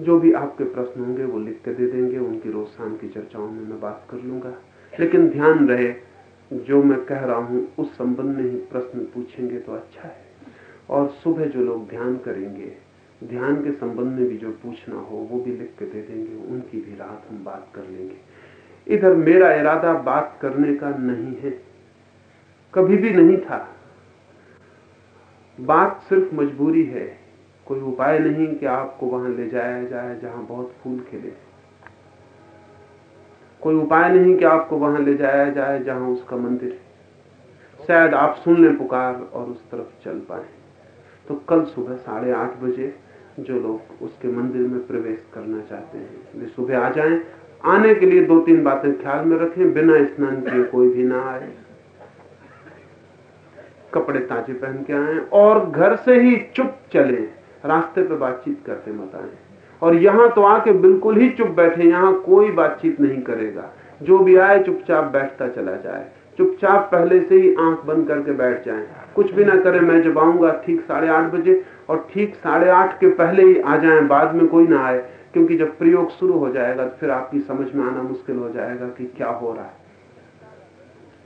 जो भी आपके प्रश्न होंगे वो लिख के दे देंगे, उनकी रोज शाम की चर्चाओं में मैं बात कर लूँगा। लेकिन ध्यान रहे, जो मैं कह रहा हूँ, उस संबंध में ही प्रश्न पूछेंगे तो अच्छा है। और सुबह जो लोग ध्यान करेंगे, ध्यान के संबंध में भी जो पूछना हो, वो भी लिख के दे देंगे, उनकी भी रात हम बात कर लेंगे। इधर मेरा इरादा बात करने का नहीं है। कभी भी नहीं था। बात सिर्फ़ मजबूरी है। कोई उपाय नहीं कि आपको वहाँ ले जाया जाए, जहाँ बहुत फूल खिले। कोई उपाय नहीं कि आपको वहाँ ले जाया जाए, जहाँ उसका मंदिर है। शायद आप सुन लें पुकार और उस तरफ़ चल पाए। तो कल सुबह साढ़े आठ बजे जो लोग उसके मंदिर में प्रवेश करना चाहते हैं, वे सुबह आ जाएँ। आने के लिए दो तीन बातें ख्याल में रखें, बिना स्नान किए कोई भी ना आए। कपड़े ताजे पहन के आए और घर से ही चुप चले। रास्ते पे बातचीत करते मत आए। और यहाँ तो आके बिल्कुल ही चुप बैठे, यहाँ कोई बातचीत नहीं करेगा। जो भी आए, चुपचाप बैठता चला जाए। चुपचाप पहले से ही आँख बंद करके बैठ जाए। कुछ भी ना करें, मैं जब आऊँगा ठीक साढ़े आठ बजे, और ठीक साढ़े आठ के पहले ही आ जाए, बाद में कोई ना आए, क्योंकि जब प्रयोग शुरू हो जाएगा तो फिर आपकी समझ में आना मुश्किल हो जाएगा कि क्या हो रहा है।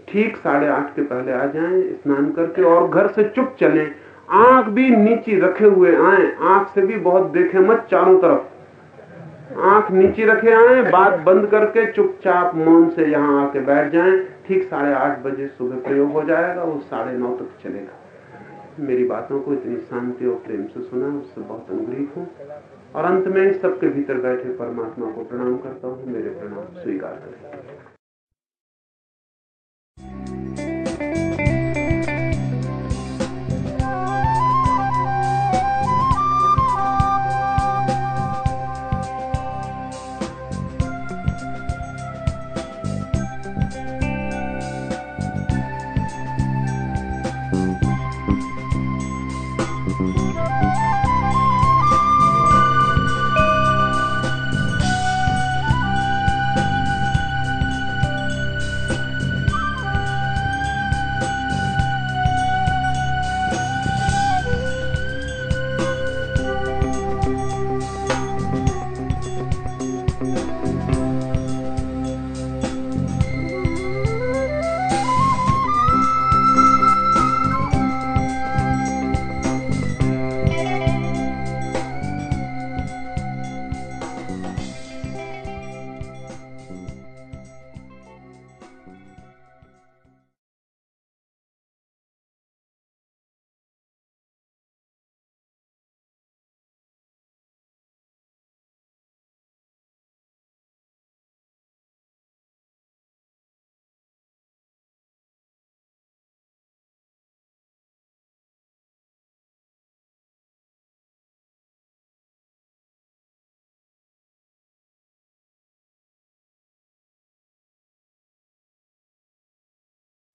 ठीक साढ़े आठ के पहले आ जाएँ, स्नान करके, और घर से चुप चलें आँख भी नीचे रखे हुए आए, आँख से भी बहुत देखे मत चारों तरफ़। आँख नीचे रखे आए, बात बंद करके चुपचाप मौन से यहाँ आके बैठ जाएँ, ठीक साढ़े आठ बजे सुबह प्रयोग हो जाएगा, वो साढ़े नौ तक चलेगा। मेरी बातों को इतनी शांति और प्रेम से सुना, उससे बहुत अनुग्रहित हूँ। और अंत में सबके भीतर बैठे परमात्मा को प्रणाम करता हूँ, मेरे प्रणाम स्वीकार करें।